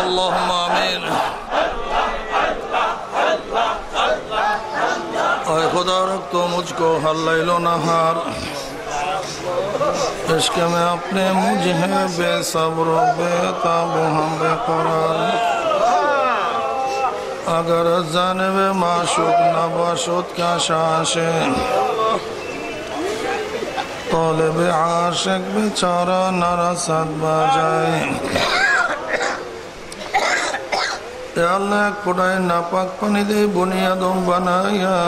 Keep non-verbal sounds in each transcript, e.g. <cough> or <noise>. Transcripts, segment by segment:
اللهم آمين اے خدا رکھ تو مجھ کو ہر لیل و نہار عشق میں اپنے مجھ ہے بے صبر و بے تاب ہم بے قرار اگر جانب معشوق نباشد کا شاشه طالب عاشق بیچارہ نرسد بجائے নাপাক বানাইয়া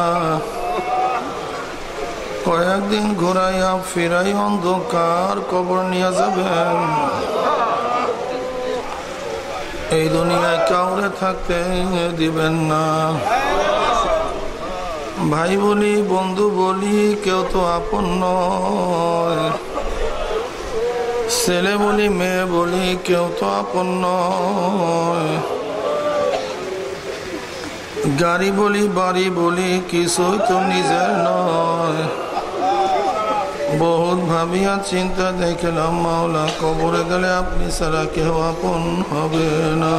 কয়েকদিন ঘুরাইয়া ফিরাই অন্ধকার কবর নিয়ে যাবেন। এই দুনিয়ায় কাউরে থাকতে দিবেন না। ভাই বলি, বন্ধু বলি, কেউ তো আপন নয়। ছেলে বলি, মেয়ে বলি, কেউ তো আপন নয়। গাড়ি বলি, বাড়ি বলি, কিছুই তো নিজের নয়। বহুত ভাবিয়া চিন্তা দেখলাম, মাওলা কবরে গেলে আপনি ছাড়া কেউ আপন হবে না।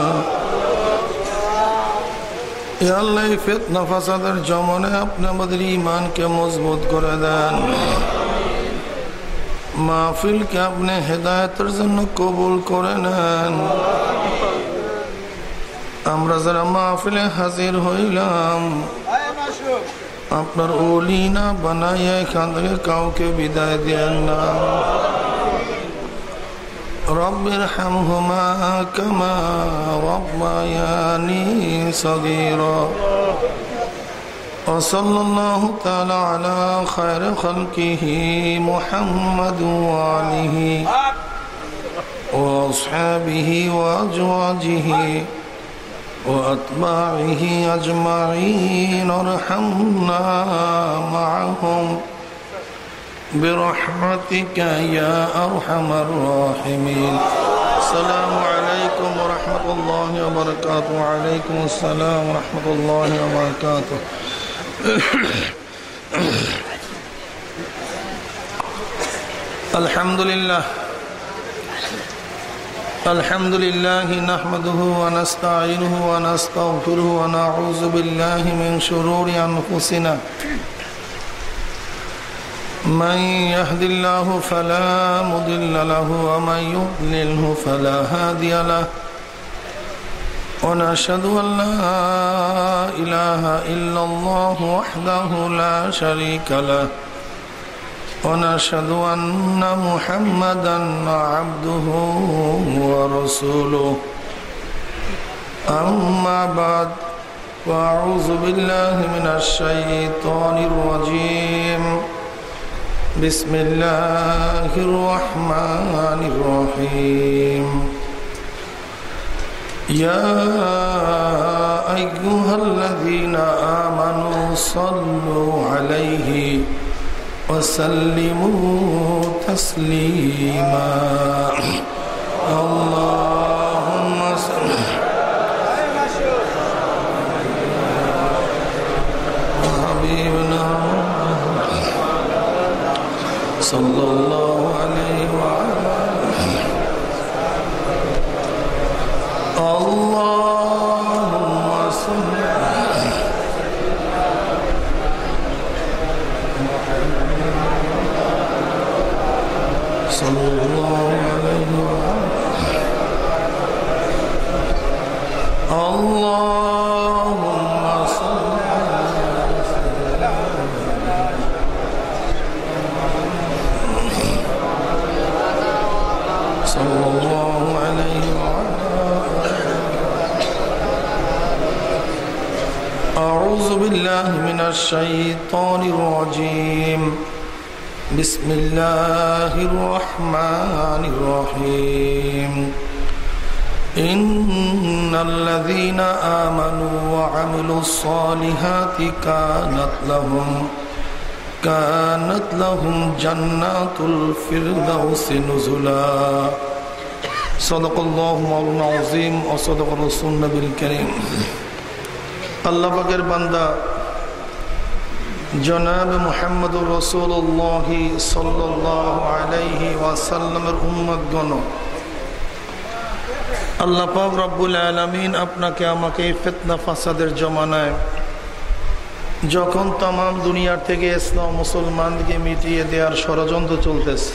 আল্লাহ ফেতনা ফাসাদের জমনে আপনি আমাদের ইমানকে মজবুত করে দেন। মাহফিলকে আপনি হেদায়তের জন্য কবুল করে নেন। আমরা যারা মাহফিলে হাজির হইলাম আপনার ওলি না বানাইয়া এখান থেকে কাউকে বিদায় দেন না رب ارحمهما كما ربياني صغيرا وصلى الله تعالى على خير خلقه محمد وآله وأصحابه وأزواجه وأتباعه أجمعين ارحمنا معهم. برحمتك يا أرحم الراحمين. السلام عليكم ورحمة الله وبركاته. وعليكم السلام ورحمة الله وبركاته. الحمد لله. الحمد لله نحمده ونستعينه ونستغفره ونعوذ بالله من شرور أنفسنا. من يهد الله فلا مضل له ومن يضلله فلا هادي له. ونشهد أن لا إله إلا الله وحده لا شريك له. ونشهد أن محمدا عبده ورسوله أما بعد فأعوذ بالله من الشيطان الرجيم بسم الله الرحمن الرحيم يا أيها الذين آمنوا صلوا عليه وسلموا تسليما. اللهم صل حبيبنا صلى الله بالله من الشيطان الرجيم بسم الله الرحمن الرحيم إن الذين آمنوا وعملوا الصالحات كانت لهم كانت لهم جنات الفردوس نزلا صدق الله مولانا العظيم وصدق الرسول النبي الكريم আল্লাহ পাকের বান্দা জনাব মোহাম্মদুর রসুল্লাহ সাল্লাহ আলাইহি ওয়াসাল্লামের উম্মতগণ। আল্লাহ পাক রব্বুল আলমিন আপনাকে আমাকে এই ফেতনা ফাসাদের জমানায় যখন তাম দুনিয়ার থেকে ইসলাম মুসলমানকে মিটিয়ে দেওয়ার ষড়যন্ত্র চলতেছে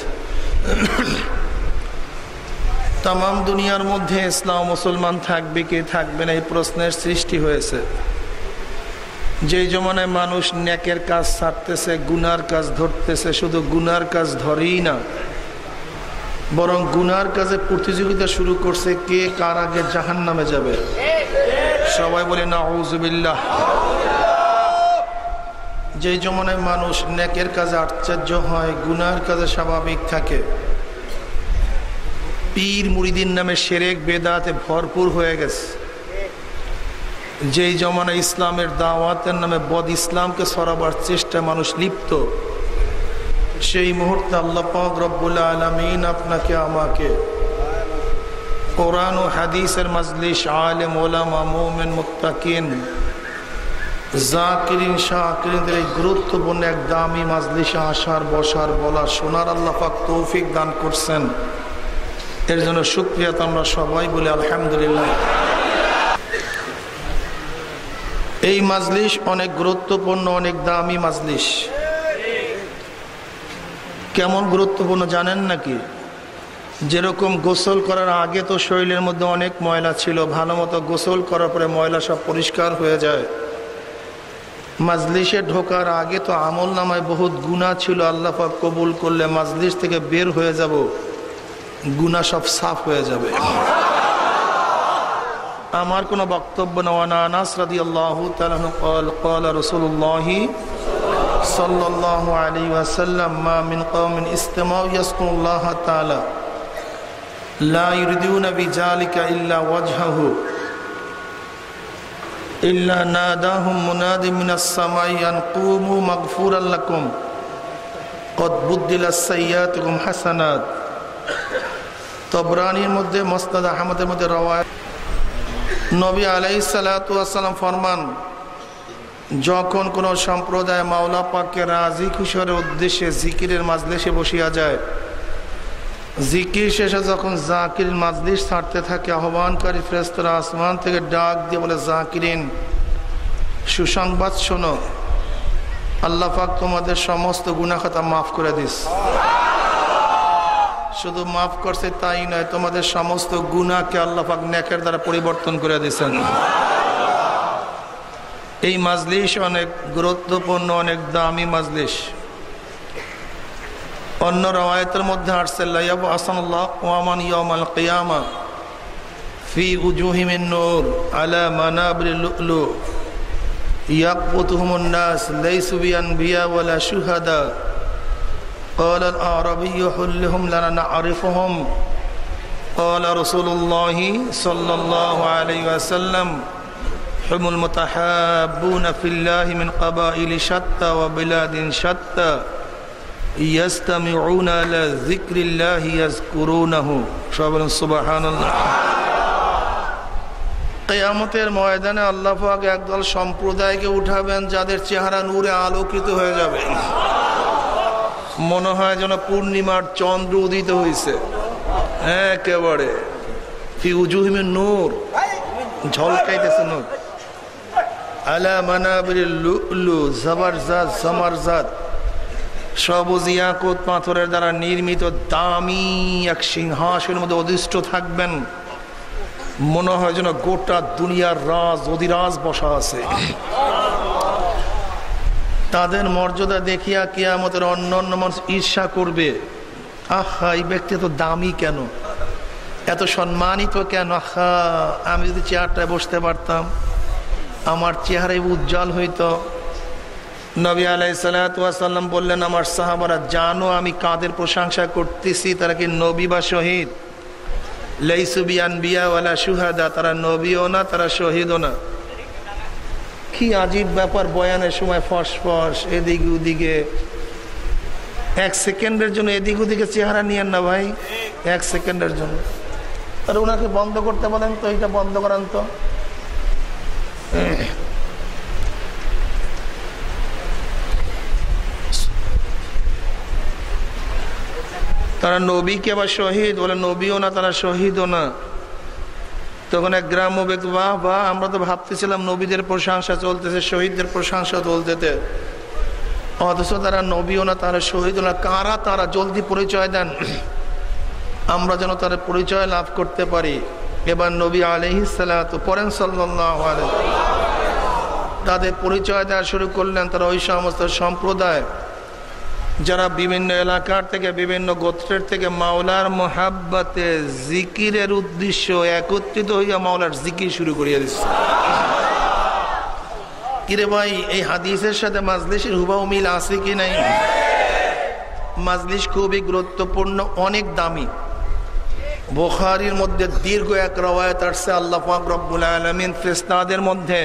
তাম দুনিয়ার মধ্যে ইসলাম মুসলমান থাকবে কি থাকবে না এই প্রশ্নের সৃষ্টি হয়েছে। যেই জমানায় মানুষ ন্যাকের কাজ ছাড়তেছে, গুনার কাজ ধরতেছে, শুধু গুনার কাজ ধরেই না, বরং গুনার কাজে প্রতিযোগিতা শুরু করছে কে কার আগে জাহান নামে যাবে। সবাই বলে না হৌজুবিল্লাহ যেই জমানায় মানুষ ন্যাকের কাজে আশ্চর্য হয়, গুনার কাজে স্বাভাবিক থাকে। পীর মুড়িদিন নামে সেরেক বেদাতে ভরপুর হয়ে গেছে। যেই জমানায় ইসলামের দাওয়াতের নামে বদ ইসলামকে সরাবার চেষ্টা মানুষ লিপ্ত, সেই মুহূর্তে আল্লাহ পাক রব্বুল আলমিন আপনাকে, আমাকে কোরআন ও হাদিসের মজলিস আলেম, ওলামা, মোমেন মুক্তাকিন জাকিরিন শাহকিরিনদের এই গুরুত্বপূর্ণ এক দামি মাজলিসে আসার, বসার বলা সোনার আল্লাহ পাক তৌফিক দান করছেন। এর জন্য সুক্রিয়া আমরা সবাই বলি আলহামদুলিল্লাহ। এই মাজলিস অনেক গুরুত্বপূর্ণ, অনেক দামি মাজলিস কেমন গুরুত্বপূর্ণ জানেন নাকি? যেরকম গোসল করার আগে তো শরীরের মধ্যে অনেক ময়লা ছিল, ভালো মতো গোসল করার পরে ময়লা সব পরিষ্কার হয়ে যায়। মাজলিসে ঢোকার আগে তো আমল নামায় বহুত গুণা ছিল, আল্লাহ পাক কবুল করলে মাজলিস থেকে বের হয়ে যাব গুণা সব সাফ হয়ে যাবে। আমার কোনো বক্তব্য নেওয়ানি সাল্লাহ আলী ওয়াসাল্লাম, মা মিন কওমিন ইস্তেমাউ ইয়াসকুল্লাহ তাআলা, লা ইউরিদুনা বিজালিকা ইল্লা ওয়াজহাহু, ইল্লা নাদাহুম মুনাদি মিনাস সামাই আন কুমু মাগফুরাল লাকুম, কদ বুদ্দিলাস সাইয়াতুকুম তবরানির মধ্যে মোস্তাদ আহমদের মধ্যে রওয়ায়াত নবী আলাই সালাতাম ফরমান, যখন কোন সম্প্রদায় মাওলা পাককে রাজি খুশরের উদ্দেশ্যে জিকিরের মাজলিসে বসিয়া যায়, জিকির শেষে যখন জাকির মাজলিস ছাড়তে থাকে, আহ্বানকারী ফ্রেস্তরা আসমান থেকে ডাক দিয়ে বলে, জাকিরিন, সুসংবাদ শোনো। আল্লাহ পাক তোমাদের সমস্ত গুণাখাতা মাফ করে দিস। শুধু মাফ করছে তাই নয়, তোমাদের সমস্ত গুণাকে আল্লাহ পাক নেকের দ্বারা পরিবর্তন করে দিয়েছেন। এই মাজলিস অনেক গুরুত্বপূর্ণ, অনেক দামি মাজলিস অন্য রওয়ায়তের মধ্যে আসছে লাইয়াবু আসানুল্লাহ ওয়ামান ইয়ামাল কিয়ামা ফি উজুহিমিন নূর আলা মানাবিল লুলু ইয়াকবুতুহুমুন নাস, লাইসু বিআনবিয়া ওয়ালা শুহাদা। قال الأعرابي حلهم لنا نعرفهم قال رسول الله صلى الله عليه وسلم هم المتحابون في الله من قبائل شتى وبلاد شتى يستمعون على ذكر الله يذكرونه سبحان الله কেয়ামতের ময়দানে আল্লাহ পাক একদল সম্প্রদায়কে উঠাবেন যাদের চেহারা নূরে আলোকিত হয়ে যাবে মনে হয় যেন পূর্ণিমার চন্দ্র উদিত হয়েছে একেবারে। ফিউজুহিমের নূর। ঝলকাইতেছে নূর। সবুজ পাথরের দ্বারা নির্মিত দামি এক মধ্যে থাকবেন। মনে হয় যেন গোটা দুনিয়ার রাজ, অধিরাজ বসা আছে। তাদের মর্যাদা দেখিয়া কেয়ামতের অন্য অন্য মানুষ ঈর্ষা করবে। আহা, এই ব্যক্তি এত দামি কেন? এত সম্মানিত কেন? আহা, আমি যদি চেয়ারটায় বসতে পারতাম, আমার চেহারায় উজ্জ্বল হইতো। নবী আলাই সাল্লাম বললেন, আমার সাহাবারা জানো, আমি কাদের প্রশংসা করতেছি? তারা কি নবী বা শহীদ? লেইসুবিয়ান বিয়াওয়ালা সুহাদা তারা নবীও না, তারা শহীদও না। কি আজীব ব্যাপার বয়ানের সময় ফস ফস, এদিকে ওদিকে। এক সেকেন্ডের জন্য এদিক ওদিকে চেহারা নিয়েন না ভাই, এক সেকেন্ডের জন্য। আর ওনাকে বন্ধ করতে বলেন তো এইটা বন্ধ করান তো। তারা নবীকে আবার শহীদ বলে, নবীও না, তারা শহীদও না। তখন এক গ্রাম্য ব্যক্তি, বাহ বাহ, আমরা তো ভাবতেছিলাম নবীদের প্রশংসা চলতেছে, শহীদদের প্রশংসা চলতেতে অথচ তারা নবীও না, তারা শহীদ না। কারা তারা? জলদি পরিচয় দেন। <clears throat> আমরা যেন তার পরিচয় লাভ করতে পারি। এবার নবী আলহিসাল্লাহ পরেন সাল্লাহ তাদের পরিচয় দেওয়া শুরু করলেন তারা ওই সমস্ত সম্প্রদায়। যারা বিভিন্ন এলাকার থেকে, বিভিন্ন গোত্রের থেকে মাওলার মোহাব্বাতে জিকিরের উদ্দেশ্য একত্রিত হইয়া মাওলার জিকির শুরু করিয়া দিচ্ছে কিরে ভাই, এই হাদিসের সাথে মাজলিসের হুবাউ মিল আছে কি নাই? মাজলিস খুবই গুরুত্বপূর্ণ, অনেক দামি। বোখারির মধ্যে দীর্ঘ এক রওয়ায়ত আসছে আল্লাহ পাক রব্বুল আলমিন ফেস্তাদের মধ্যে।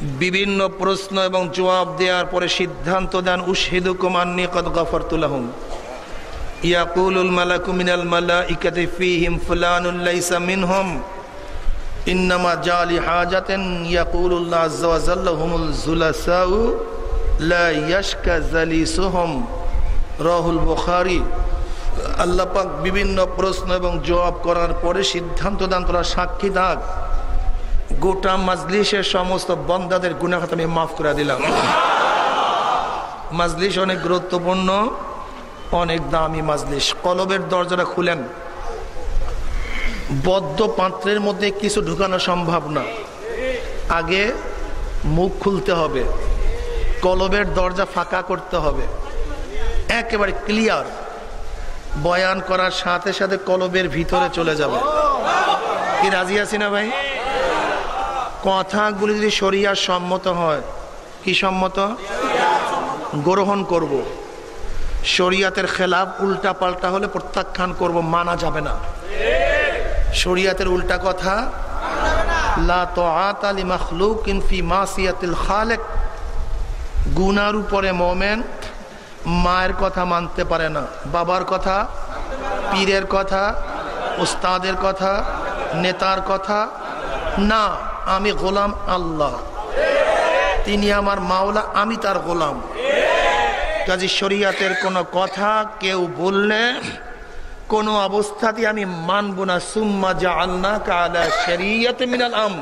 বিভিন্ন প্রশ্ন এবং জবাব দেওয়ার পরে সিদ্ধান্ত দেন উশহিদু কুমান্নি কদ গফরতুল্লাহম ইয়াকুলুল মালাকু মিনাল মালাইকাতি ফীহিম ফুলানুল লাইসা মিনহুম। ইন্নামা জালি হাজাতেন ইয়াকুলুল্লাহ আজ্জা ওয়া জাল্লা হুমুল জুলাসাউ লা ইয়াশকা জালিসুহুম। রাহুল বুখারী। আল্লাহ পাক বিভিন্ন প্রশ্ন এবং জবাব করার পরে সিদ্ধান্ত দান, তোরা সাক্ষী থাক। গোটা মাজলিসের সমস্ত বন্দাদের গুণাখাত আমি মাফ করে দিলাম। মাজলিস অনেক গুরুত্বপূর্ণ, অনেক দামি মাজলিস কলবের দরজাটা খুলেন। বদ্ধ পাত্রের মধ্যে কিছু ঢুকানো সম্ভব না। আগে মুখ খুলতে হবে। কলবের দরজা ফাঁকা করতে হবে। একেবারে ক্লিয়ার। বয়ান করার সাথে সাথে কলবের ভিতরে চলে যাবে। কি রাজি আছি না ভাই? কথাগুলি যদি শরিয়ার সম্মত হয়, কি সম্মত? গ্রহণ করব। শরিয়াতের খেলাফ উল্টা পাল্টা হলে প্রত্যাখ্যান করব, মানা যাবে না। শরিয়াতের উল্টা কথা গুনার উপরে মোমেন মায়ের কথা মানতে পারে না। বাবার কথা, পীরের কথা, ওস্তাদের কথা, নেতার কথা, না। আমি গোলাম আল্লাহ। তিনি আমার মাওলা, আমি তার গোলাম। কাজী শরিয়াতের কোনো কথা কেউ বললে, কোনো অবস্থাতে আমি মানব না। সুম্মা যা আল্লাহ কালা শরিয়ত মিনাল আম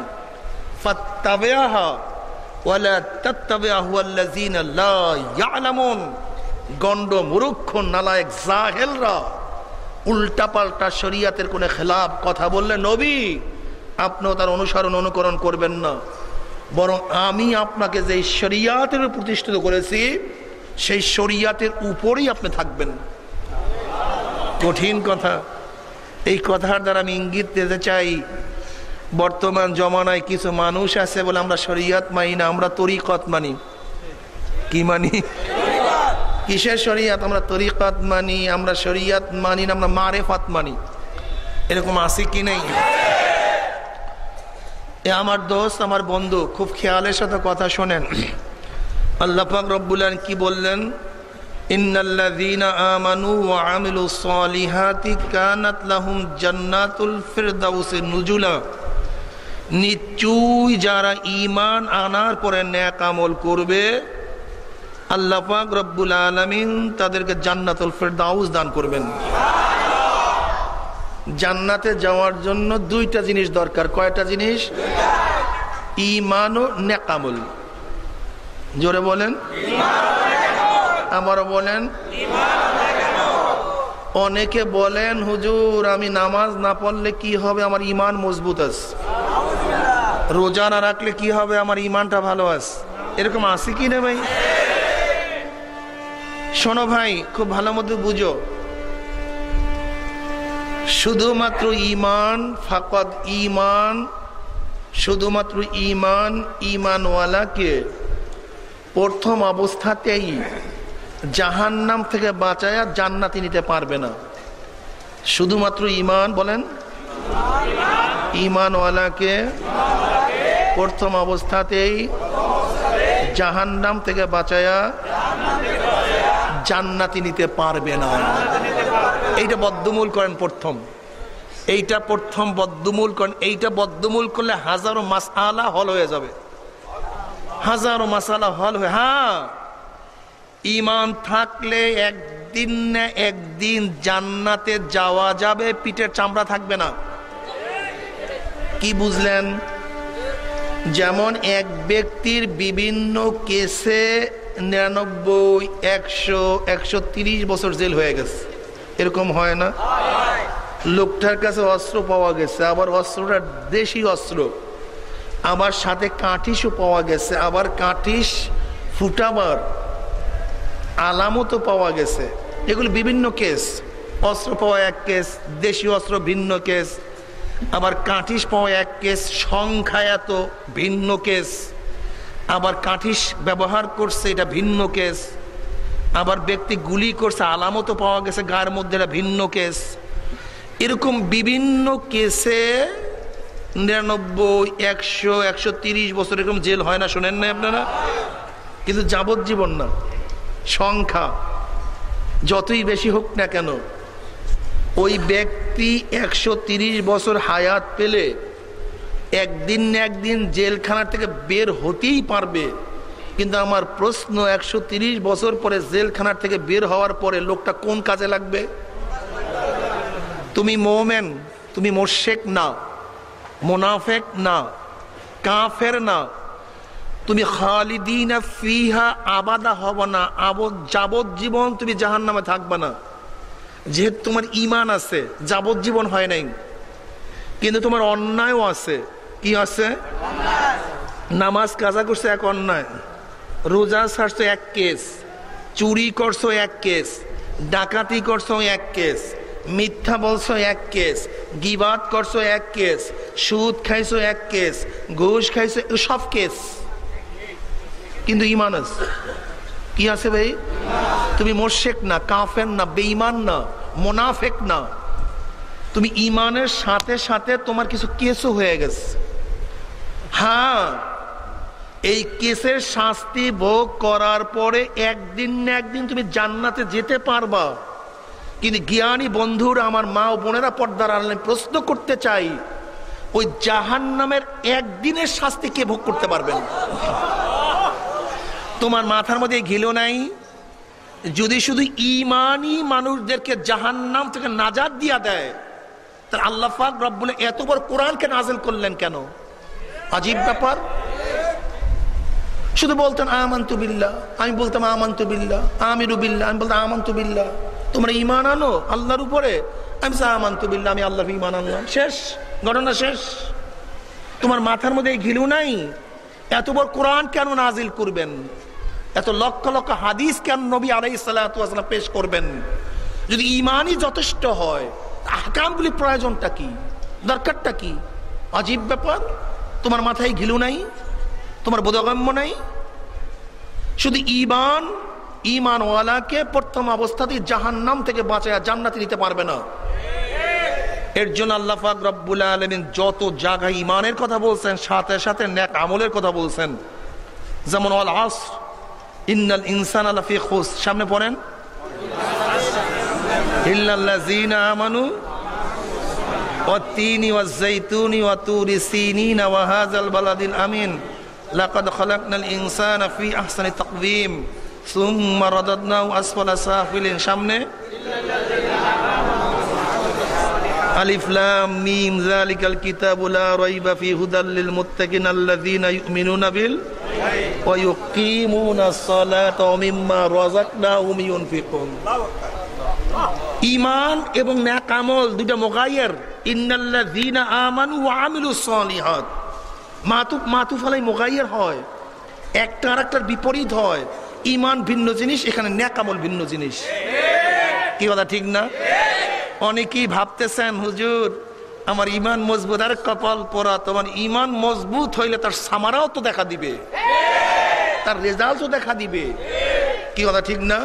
গণ্ড মুরুক্ষ নালায়েক জাহেলরা উল্টাপাল্টা শরিয়াতের কোনো খেলাফ কথা বললে, নবী আপনিও তার অনুসরণ অনুকরণ করবেন না। বরং আমি আপনাকে যে শরিয়াতের প্রতিষ্ঠিত করেছি, সেই শরিয়াতের উপরেই আপনি থাকবেন। কঠিন কথা। এই কথার দ্বারা আমি ইঙ্গিত দিতে চাই, বর্তমান জমানায় কিছু মানুষ আছে বলে আমরা শরিয়াত মানি না, আমরা তরিকত মানি। কি মানি? কিসের শরিয়াত? আমরা তরিকত মানি, আমরা শরিয়াত মানি না, আমরা মারেফাত মানি। এরকম আছে কি নেই? এ আমার দোস্ত, আমার বন্ধু, খুব খেয়ালের সাথে কথা শোনেন। আল্লাহ পাক রব্বুল কি বললেন? যারা ঈমান আনার পরে করবে, আল্লাহ পাক রব্বুল আলামিন তাদেরকে জান্নাতুল ফিরদাউস দান করবেন। জান্নাতে যাওয়ার জন্য দুইটা জিনিস দরকার। কয়টা জিনিস? ইমান ও নেকামল। জোরে বলেন। আমারও বলেন। অনেকে বলেন, হুজুর, আমি নামাজ না পড়লে কি হবে? আমার ইমান মজবুত আছে রোজা না রাখলে কি হবে? আমার ইমানটা ভালো আছে এরকম আছে কি না ভাই? শোনো ভাই, খুব ভালো মতো বুঝো। শুধুমাত্র ইমান ফাকত ইমান শুধুমাত্র ইমান ইমানওয়ালাকে প্রথম অবস্থাতেই জাহান নাম থেকে বাঁচায়া জান্নাতি নিতে পারবে না। শুধুমাত্র ইমান বলেন? ইমানওয়ালাকে প্রথম অবস্থাতেই জাহান নাম থেকে বাঁচায়া জান্নাতি নিতে পারবে না। এইটা বদ্ধমূল করেন প্রথম। এইটা প্রথম বদ্ধমূল করেন। এইটা বদ্ধমূল করলে হাজারো মাসালা হল হয়ে যাবে। হাজারো মাসালা হল হয়ে হ্যাঁ। ইমান থাকলে একদিন না একদিন জান্নাতে যাওয়া যাবে, পিঠের চামড়া থাকবে না। কি বুঝলেন? যেমন এক ব্যক্তির বিভিন্ন কেসে নিরানব্বই, একশো একশো বছর জেল হয়ে গেছে। এরকম হয় না। লোকটার কাছে অস্ত্র পাওয়া গেছে, আবার অস্ত্রটা দেশি অস্ত্র। আবার সাথে কাঠিসও পাওয়া গেছে, আবার কাঠিস ফুটাবার আলামতও পাওয়া গেছে। এগুলো বিভিন্ন কেস। অস্ত্র পাওয়া এক কেস দেশীয় অস্ত্র ভিন্ন কেস। আবার কাঠিস পাওয়া এক কেস সংখ্যা এত ভিন্ন কেস। আবার কাঠিস ব্যবহার করছে, এটা ভিন্ন কেস। আবার ব্যক্তি গুলি করছে, আলামতও পাওয়া গেছে, গায়ের মধ্যে ভিন্ন কেস। এরকম বিভিন্ন কেসে নিরানব্বই, একশো একশো তিরিশ বছর এরকম জেল হয় না, শোনেন না আপনারা? কিন্তু যাবজ্জীবন না, সংখ্যা, যতই বেশি হোক না কেন, ওই ব্যক্তি একশো তিরিশ বছর হায়াত পেলে একদিন না একদিন জেলখানা থেকে বের হতেই পারবে। কিন্তু আমার প্রশ্ন একশো তিরিশ বছর পরে জেলখানার থেকে বের হওয়ার পরে লোকটা কোন কাজে লাগবে? তুমি মোমেন তুমি মোর্শেক না মোনাফেক না কাফের না তুমি খালিদিন ফিহা আবাদা হব না যাবজ্জীবন তুমি জাহান নামে থাকবে না। যেহেতু তোমার ইমান আছে যাবজ্জীবন হয় নাই। কিন্তু তোমার অন্যায়ও আছে। কি আছে? নামাজ কাজা করছে এক অন্যায়। রোজা ছাড়ছো এক কেস, চুরি করছ এক কেস, ডাকাতি করছ এক কেস, মিথ্যা বলছো এক কেস, গিবাদ করছ এক কেস, সুদ খাইছো এক কেস, ঘুষ খাইছো সব কেস। কিন্তু ইমান আছে। কি আছে ভাই? তুমি মোর্শেক না, কাফের না, বেঈমান না, মোনাফেক না। তুমি ইমানের সাথে সাথে তোমার কিছু কেসও হয়ে গেছে। হ্যাঁ এই কেসের শাস্তি ভোগ করার পরে একদিন না একদিন তুমি জান্নাতে যেতে পারবা। কিন্তু জ্ঞানী বন্ধুরা, আমার মা ও বোনেরা পর্দার আনলে প্রশ্ন করতে চাই, ওই জাহান নামের একদিনের শাস্তি কে ভোগ করতে পারবেন তোমার মাথার মধ্যে ঘিলো নাই? যদি শুধু ইমানই মানুষদেরকে জাহান্নাম থেকে নাজাদ দিয়া দেয় তার আল্লাহ পাক রব্বুল এত বড় কোরআনকে নাজেল করলেন কেন? আজীব ব্যাপার। শুধু বলতেন আমান্তু বিল্লাহ, আমি বলতাম আমান্তু বিল্লাহ আমিরু বিল্লাহ, আমি বলতাম আমান্তু বিল্লাহ। তোমরা ইমান আনো আল্লাহর উপরে? আমি আমান্তু বিল্লাহ, আমি আল্লাহর ইমান আনলাম। শেষ, ঘটনা শেষ। তোমার মাথার মধ্যে এই ঘিলু নাই? এত বড় কোরআন কেন নাজিল করবেন? এত লক্ষ লক্ষ হাদিস কেন নবী আলাই সাল্লাম পেশ করবেন? যদি ইমানই যথেষ্ট হয় আহকামগুলি প্রয়োজনটা কি? দরকারটা কি? অজীব ব্যাপার। তোমার মাথায় ঘিলু নাই? তোমার বোধগম্য নাই? শুধু ইমান ইমানওয়ালাকে প্রথম অবস্থাতে জাহান নাম থেকে বাঁচায় জান্নাতি দিতে পারবে না। এর জন্য আল্লাহ ফাক রব্বুল আলমিন যত জায়গায় ইমানের কথা বলছেন, সাথে সাথে ন্যাক আমলের কথা বলছেন। যেমন অল আস, ইন্নাল ইনসান আলাফি খোস। সামনে পড়েন। আমিন। لقد خلقنا الإنسان في أحسن تقويم ثم رددناه أسفل سافلين সামনে ألف لام ميم ذلك الكتاب لا ريب فيه هدى للمتقين الذين يؤمنون بال ويقيمون الصلاة ومما رزقناهم ينفقون ইমান এবং ন্যাক আমল দুটা মোগাইয়ের ইন্নাল্লাযীনা আমানু ওয়া আমিলুস সলিহাত মাতুফ আলাই মোগাইয়ের হয়। একটা আর একটার বিপরীত হয়। ইমান ভিন্ন জিনিস, এখানে ন্যাকামল ভিন্ন জিনিস। কি কথা, ঠিক না? অনেকেই ভাবতেছেন, হুজুর, আমার ইমান মজবুত, আর কপাল পরা তোমার ইমান মজবুত হইলে তার সামারাও তো দেখা দিবে। তার রেজাল্টও দেখা দিবে। কি কথা, ঠিক না?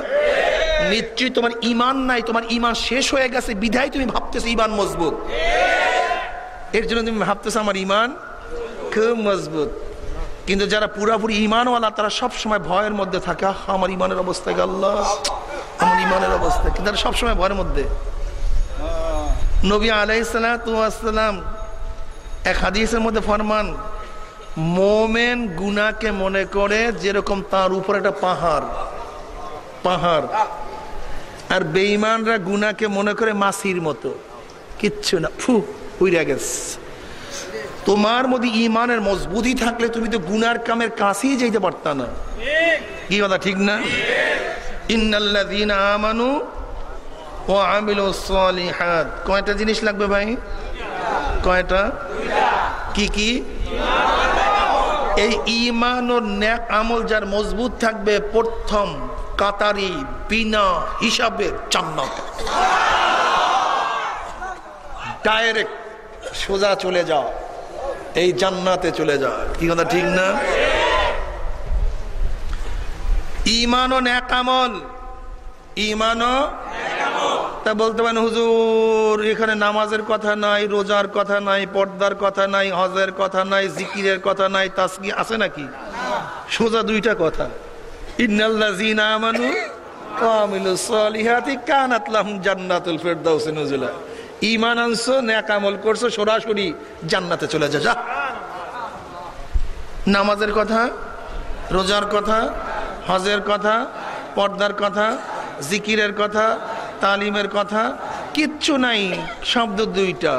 নিশ্চয়ই তোমার ইমান নাই, তোমার ইমান শেষ হয়ে গেছে, বিধায় তুমি ভাবতেছো ইমান মজবুত। এর জন্য তুমি ভাবতেছো আমার ইমান খুব মজবুত। কিন্তু যারা পুরাপুরি ইমানওয়ালা তারা সব সময় ভয়ের মধ্যে থাকে আমার ইমানের অবস্থা আল্লাহ? আমার ইমানের অবস্থা কিন্তু সবসময় ভয়ের মধ্যে। নবী আলাইসালাম এক হাদিসের মধ্যে ফরমান, মোমেন গুনাকে মনে করে যেরকম তার উপর একটা পাহাড় পাহাড়। আর বেঈমানরা গুনাকে মনে করে মাসির মতো। কিচ্ছু না। ফু, উইরা গেছে। তোমার মধ্যে ইমানের মজবুতি থাকলে তুমি তো গুনার কামের কাছেই যেতে পারত না। কি কথা, ঠিক না? আমানু ও আমিলু সলিহাত। কয়টা জিনিস লাগবে ভাই? কয়টা? কি কি? এই ইমান ও ন্যাক আমল যার মজবুত থাকবে প্রথম কাতারি বিনা হিসাবে জান্নাত। ডাইরেক্ট সোজা চলে যাও। এই জান্নাতে চলে যাও কি কথা, ঠিক না? ইমান ও ন্যাক ইমান তা বলতে পারেন, হুজুর, এখানে নামাজের কথা নাই, রোজার কথা নাই, পর্দার কথা নাই, হজের কথা নাই, জিকিরের কথা নাই তাসকি আছে নাকি? সোজা দুইটা কথা। ইন্নাল্লাযীনা আমানু কানাত লাহুম জান্নাতুল ফিরদাউস নুজুলা। ঈমান আনছো নেক আমল করছ, সরাসরি জান্নাতে চলে যা যা। নামাজের কথা, রোজার কথা, হজের কথা, পর্দার কথা, জিকিরের কথা, তালিমের কথা, কিচ্ছু নাই, শব্দ দুইটা।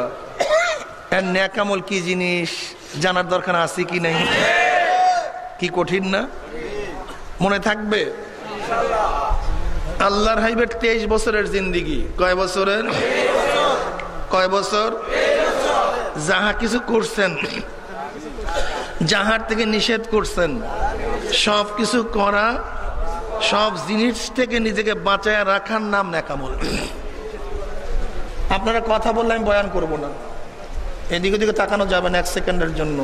ন্যাকামল কি জিনিস, জানার দরকার আছে কি নাই? কি কঠিন না? মনে থাকবে? আল্লাহর হাইবের তেইশ বছরের জিন্দিগি, কয় বছরের? কয় বছর? যাহা কিছু করছেন, যাহার থেকে নিষেধ করছেন, সব কিছু করা, সব জিনিস থেকে নিজেকে বাঁচায় রাখার নাম ন্যাকামল। আপনারা কথা বললে আমি বয়ান করব না। এদিকে দিকে তাকানো যাবে না এক সেকেন্ডের জন্য।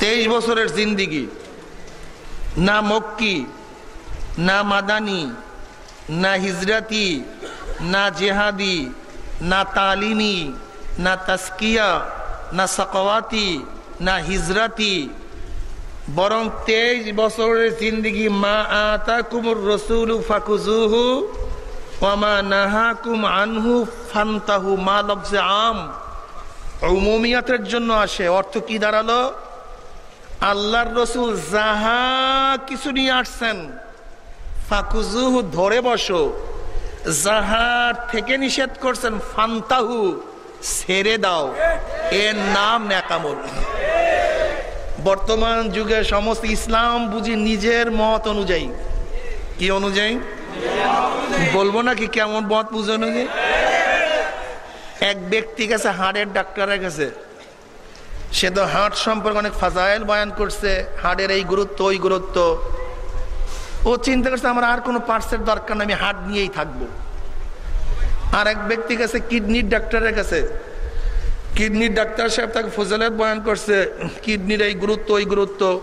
তেইশ বছরের জিন্দিগি। না মক্কি, না মাদানি, না হিজরাতি, না জেহাদি, না তালিমি, না তাস্কিয়া, না সাকওয়াতি, না হিজরাতি। বরং তেইশ বছরের জিন্দগি, মা আতা কুমুর রসুল ফাকুজুহু ওয়ামা নাহাকুম আনহু ফান্তাহু, মা লফজে আম। উমুমিয়াতের জন্য আসে, অর্থ কি দাঁড়াল? আল্লাহর রসুল যাহা কিছু নিয়ে আসছেন ফাকুজুহু ধরে বসো। যাহার থেকে নিষেধ করছেন, ফান্তাহু, ছেড়ে দাও। এর নাম ন্যাকামল। বর্তমান যুগে সমস্ত ইসলাম বুঝি নিজের মত অনুযায়ী। কি অনুযায়ী? বলব নাকি কেমন মত বুঝে অনুযায়ী এক ব্যক্তি গেছে হাড়ের ডাক্তারের কাছে সে তো হার্ট সম্পর্কে অনেক ফাজাইল বয়ান করছে হার্টের এই গুরুত্ব, ওই গুরুত্ব। ও চিন্তা করছে, আমার আর কোনো পার্টসের দরকার নেই, আমি হার্ট নিয়েই থাকব। আর এক ব্যক্তি কাছে কিডনির ডাক্তারের কাছে। কিডনির ডাক্তার সাহেব তাকে ফজলাত বয়ান করছে, কিডনির এই গুরুত্ব, ওই গুরুত্ব।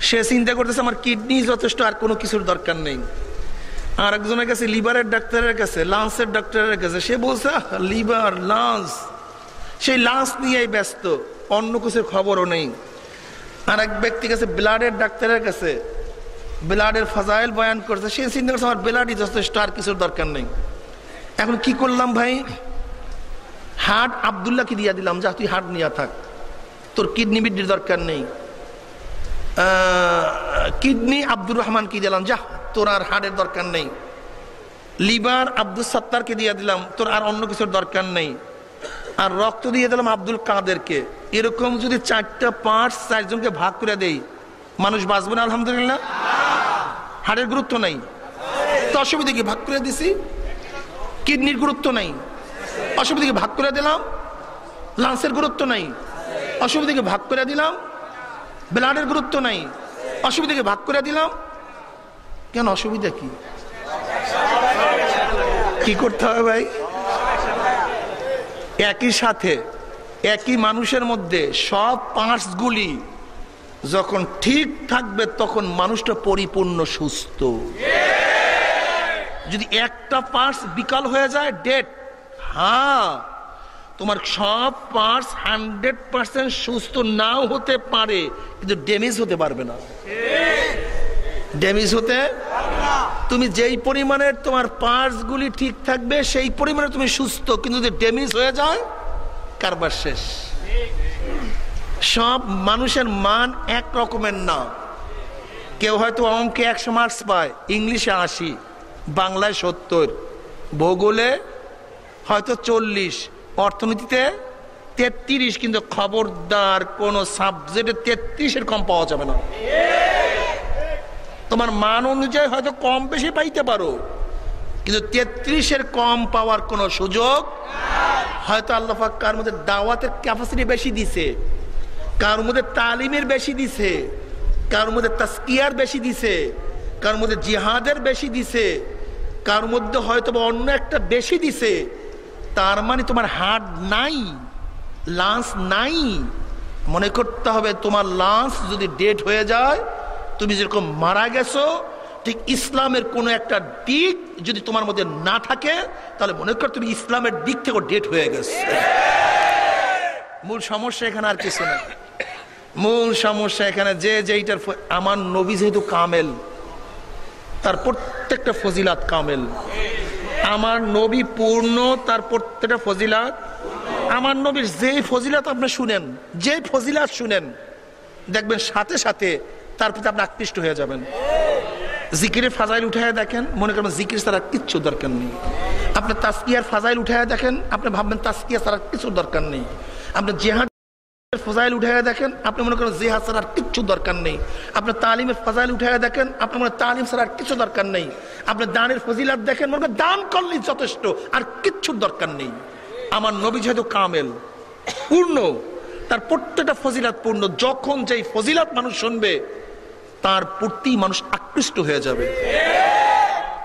সে চিন্তা করতেছে, আমার কিডনি যথেষ্ট, আর কোনো কিছুর দরকার নেই। আর একজনের কাছে, লিভারের ডাক্তারের কাছে, লাংসের ডাক্তারের কাছে। সে বলছে লিভার, লাংস। সেই লাংস নিয়েই ব্যস্ত, অন্য কিছুর খবরও নেই। আর এক ব্যক্তি কাছে ব্লাডের ডাক্তারের কাছে ব্লাডের ফাজাইল বয়ান করছে। সেই চিন্তা করছে, আমার ব্লাডই যথেষ্ট, আর কিছুর দরকার নেই। এখন কি করলাম ভাই? হার্ট আবদুল্লাহকে দিয়া দিলাম, যা, তুই হার্ট নিয়ে থাক। তোর কিডনি বিডনির দরকার নেই। কিডনি আব্দুর রহমানকে দিলাম, যা, তোর আর হার্টের দরকার নেই। লিভার আব্দুল সত্তারকে দিয়ে দিলাম, তোর আর অন্য কিছুর দরকার নেই। আর রক্ত দিয়ে দিলাম আব্দুল কাদেরকে। এরকম যদি চারটা পার্টস চারজনকে ভাগ করে দেই, মানুষ বাঁচবে না, আলহামদুলিল্লাহ? হাড়ের গুরুত্ব নাই। তো অসুবিধা কি ভাগ করে দিছি। কিডনির গুরুত্ব নাই। অসুবিধাকে ভাগ করে দিলাম। লাংসের গুরুত্ব নাই। অসুবিধাকে ভাগ করে দিলাম। ব্লাডের গুরুত্ব নাই। অসুবিধাকে ভাগ করে দিলাম। কেন অসুবিধা কি? কি করতে হবে ভাই? একই সাথে, একই মানুষের মধ্যে সব পাঁচগুলি যখন ঠিক থাকবে, তখন মানুষটা পরিপূর্ণ সুস্থ। যদি একটা পার্টস বিকাল হয়ে যায়, ডেট হ্যাঁ তোমার সব পার্টস হান্ড্রেড পার্সেন্ট সুস্থ নাও হতে পারে, কিন্তু ড্যামেজ হতে পারবে না। ড্যামেজ হতে, তুমি যেই পরিমাণের তোমার পার্টস গুলি ঠিক থাকবে, সেই পরিমাণে তুমি সুস্থ। কিন্তু যদি ড্যামেজ হয়ে যায়, কারবার শেষ। সব মানুষের মান এক রকমের না। কেউ হয়তো অঙ্কে একশো মার্কস পায়, ইংলিশে আশি, বাংলায় সত্তর, ভূগোলে হয়তো চল্লিশ, অর্থনীতিতে তেত্রিশ, কিন্তু খবরদার কোন সাবজেক্টে তেত্রিশের কম পাওয়া যাবে না। তোমার মান অনুযায়ী হয়তো কম বেশি পাইতে পারো। কিন্তু তেত্রিশের কম পাওয়ার কোনো সুযোগ? হয়তো আল্লাহ কার মধ্যে দাওয়াতের ক্যাপাসিটি বেশি দিছে কার মধ্যে তালিমের বেশি দিছে কার মধ্যে তাস্কিয়ার বেশি দিছে কার মধ্যে জিহাদের বেশি দিছে কার মধ্যে হয়তো বা অন্য একটা বেশি দিছে, তার মানে তোমার হাট নাই লাঞ্চ নাই। মনে করতে হবে তোমার লাঞ্চ যদি ডেট হয়ে যায় তুমি যেরকম মারা গেছো, ঠিক ইসলামের কোনো একটা দিক যদি তোমার মধ্যে না থাকে, তাহলে মনে কর তুমি ইসলামের দিক থেকে ডেট হয়ে গেছে। মূল সমস্যা এখানে আর কিছু না। মূল সমস্যা এখানে যে যেইটার আমার নবী যেহেতু কামেল, তার প্রত্যেকটা ফজিলাত কামেল। আমার নবী পূর্ণ, তার প্রত্যেকটা ফজিলাত। আমার নবীর যেই ফজিলাত আপনি শুনেন, যেই ফজিলাত শুনেন, দেখবেন সাথে সাথে তার প্রতি আপনি আকৃষ্ট হয়ে যাবেন। জিকিরের ফাজাইল উঠায় দেখেন, মনে করেন জিকির ছাড়া কিচ্ছু দরকার নেই। আপনি তাস্কিয়ার ফাজাইল উঠায় দেখেন, আপনি ভাববেন তাস্কিয়া ছাড়া কিছু দরকার নেই। আপনি জেহাদ ফজাইল উঠায় দেখেন, আপনি মনে করেন জেহাদ ছাড়া কিচ্ছু দরকার নেই। আপনি তালিমের ফজাইল উঠায় দেখেন, আপনি মনে তালিম ছাড়া কিছু দরকার নেই। আপনি দানের ফজিলাত দেখেন, মনে করেন দান করলেই যথেষ্ট, আর কিচ্ছুর দরকার নেই। আমার নবী যেহেতু কামেল, পূর্ণ, তার প্রত্যেকটা ফজিলাত পূর্ণ। যখন যেই ফজিলাত মানুষ শুনবে তার প্রতি মানুষ আকৃষ্ট হয়ে যাবে।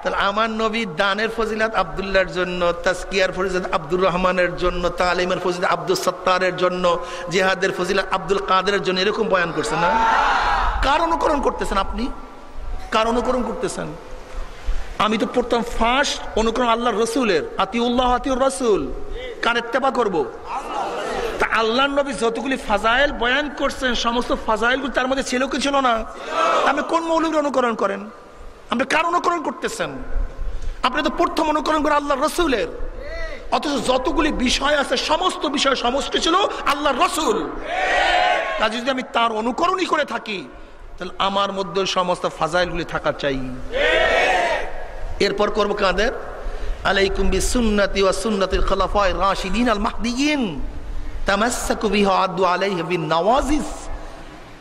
তাহলে আমার নবী দানের ফজিলাত আবদুল্লাহর জন্য তাস্কিয়ার ফজিলাত আব্দুর রহমানের জন্য, তালিমের ফজিলাত আব্দুল সত্তারের জন্য, জেহাদের ফজিলাত আব্দুল কাদের জন্য এরকম বয়ান করছেন না? কার অনুকরণ করতেছেন আপনি? কার অনুকরণ করতেছেন? আমি তো প্রথম ফার্স্ট অনুকরণ আল্লাহ রসুলের, আতিউল্লাহ, আতিউর রসুল। কার এত্তেবা করব? তা আল্লাহ নবী যতগুলি ফাজাইল বয়ান করছেন, সমস্ত ফাজাইলগুলি তার মধ্যে ছিল কি ছিল না? আপনি কোন মৌলিক অনুকরণ করেন? আপনি কার অনুকরণ করতেছেন? আপনি তো প্রথম অনুকরণ করেন আল্লাহ রসুলের। অথচ যতগুলি বিষয় আছে, সমস্ত বিষয় সমস্ত ছিল আল্লাহ রসুল। কাজে যদি আমি তার অনুকরণই করে থাকি, তাহলে আমার মধ্যে সমস্ত ফাজাইলগুলি থাকা চাই। এরপর করব কাদের? আলাইকুম বি সুন্নতি ওয়া সুন্নাতিল খলাফায়ে রাশিদিন আল মাহদিয়িন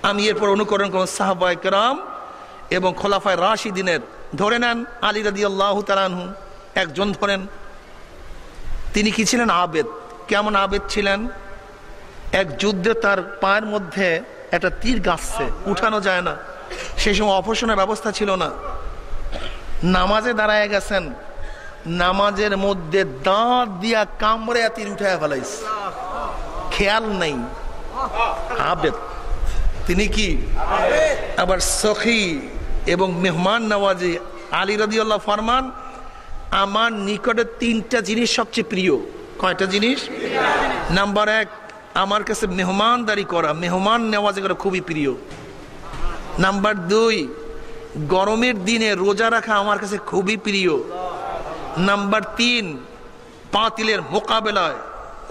আমি এরপর অনুকরণ করব সাহাবায়ে কেরাম এবং খোলাফায় রাশিদিনের। ধরে নেন আলী রাদি আল্লাহ তালানহু একজন ধরেন। তিনি কি ছিলেন? আবেদ। কেমন আবেদ ছিলেন? এক যুদ্ধে তার পায়ের মধ্যে একটা তীর গাছছে উঠানো যায় না। সেই সময় অপসারণের ব্যবস্থা ছিল না। নামাজে দাঁড়ায় গেছেন। নামাজের মধ্যে দাঁত দিয়া কামড়ে তীর উঠে ফেলাইছে। খেয়াল নেই। আবেদ। তিনি কি? আবার সখী এবং মেহমান নওয়াজি আলী রদিউল্লাহ ফরমান, আমার নিকটে তিনটা জিনিস সবচেয়ে প্রিয়। কয়টা জিনিস? নাম্বার এক, আমার কাছে মেহমানদারি করা, মেহমান নেওয়াজি করা খুবই প্রিয়। নাম্বার দুই, গরমের দিনে রোজা রাখা আমার কাছে খুবই প্রিয়। নাম্বার তিন পাতিলের মোকাবেলায়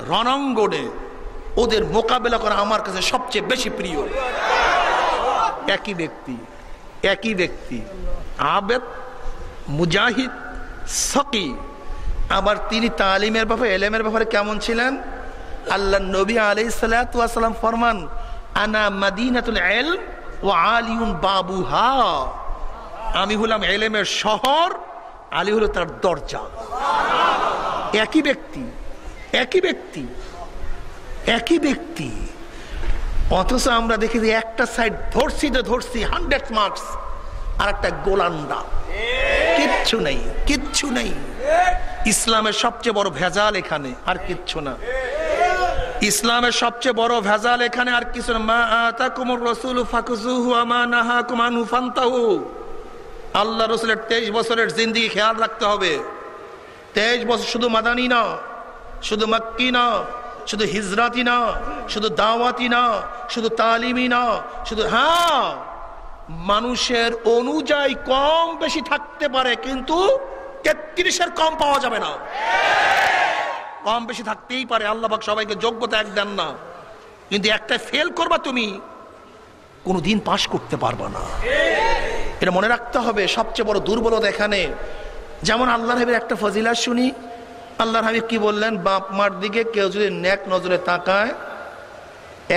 রণাঙ্গনে ওদের মোকাবেলা করা আমার কাছে সবচেয়ে বেশি প্রিয়। একই ব্যক্তি একই ব্যক্তি। আবেদ, মুজাহিদ, সকি। আবার তিনি তালিমের ব্যাপারে, এলেমের ব্যাপারে কেমন ছিলেন? আল্লাহ নবী আলি সালাম ফরমান, আনা মাদিনাতুল এল ও আলিউন বাবুহা। আমি হলাম এলেমের শহর, আলী হলো তার দরজা। একই ব্যক্তি একই ব্যক্তি। একই ব্যক্তি। অথচ আমরা দেখি যে একটা সাইড ধরছি তো ধরছি হান্ড্রেড মার্কস আর একটা গোলান্ডা। কিচ্ছু নেই কিচ্ছু নেই। ইসলামের সবচেয়ে বড় ভেজাল এখানে আর কিচ্ছু না। ইসলামের সবচেয়ে বড় ভেজাল এখানে আর কিছু না। আল্লাহ রসুলের তেইশ বছরের জিন্দিগি খেয়াল রাখতে হবে। তেইশ বছর শুধু মাদানি না, শুধু মাক্কি না শুধু হিজরাতি না শুধু দাওয়াতি না শুধু তালিমি না শুধু হ্যাঁ মানুষের অনুযায়ী কম বেশি থাকতে পারে, কিন্তু তেত্রিশের কম পাওয়া যাবে না। কম বেশি থাকতেই পারে, আল্লাহ সবাইকে যোগ্যতা এক দেন না। কিন্তু একটা ফেল করবা তুমি, কোনোদিন পাশ করতে পারবা না। এটা মনে রাখতে হবে, সবচেয়ে বড় দুর্বলতা এখানে। যেমন আল্লাহ হাবির একটা ফজিলা শুনি আল্লাহ হাবিব কি বললেন? বাপ মার দিকে কেউ যদি ন্যাক নজরে তাকায়,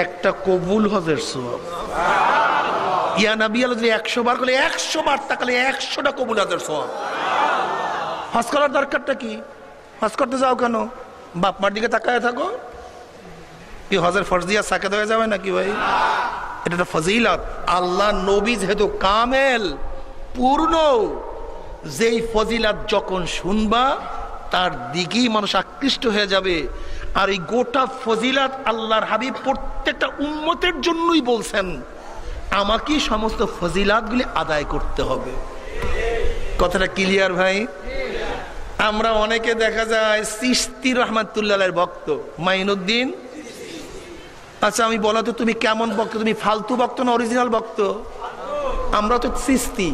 একটা কবুল হজের সব ইয়া নবী আল্লাহ যদি একশো বার করলে, একশো বার তাকালে একশোটা কবুল হজের সব হজ করার দরকারটা কি? হজ করতে যাও কেন? বাপ মার দিকে তাকায় থাকো। কি হজের ফরজিয়া সাকেত হয়ে যাবে নাকি ভাই? এটা একটা ফজিলত। আল্লাহ নবী যেহেতু কামেল, পূর্ণ, যেই ফজিলাত যখন শুনবা তার দিকেই মানুষ আকৃষ্ট হয়ে যাবে। আর এই গোটা ফজিলাত আল্লাহর হাবিব প্রত্যেকটা উন্মতের জন্যই বলছেন, আমাকেই সমস্ত ফজিলাতগুলি আদায় করতে হবে। কথাটা ক্লিয়ার ভাই? আমরা অনেকে দেখা যায় সিস্তি রহমাতুল্লাহ ভক্ত। মাইনুদ্দিন? আচ্ছা আমি বলা তো, তুমি কেমন ভক্ত? তুমি ফালতু ভক্ত না অরিজিনাল ভক্ত? আমরা তো সিস্তি।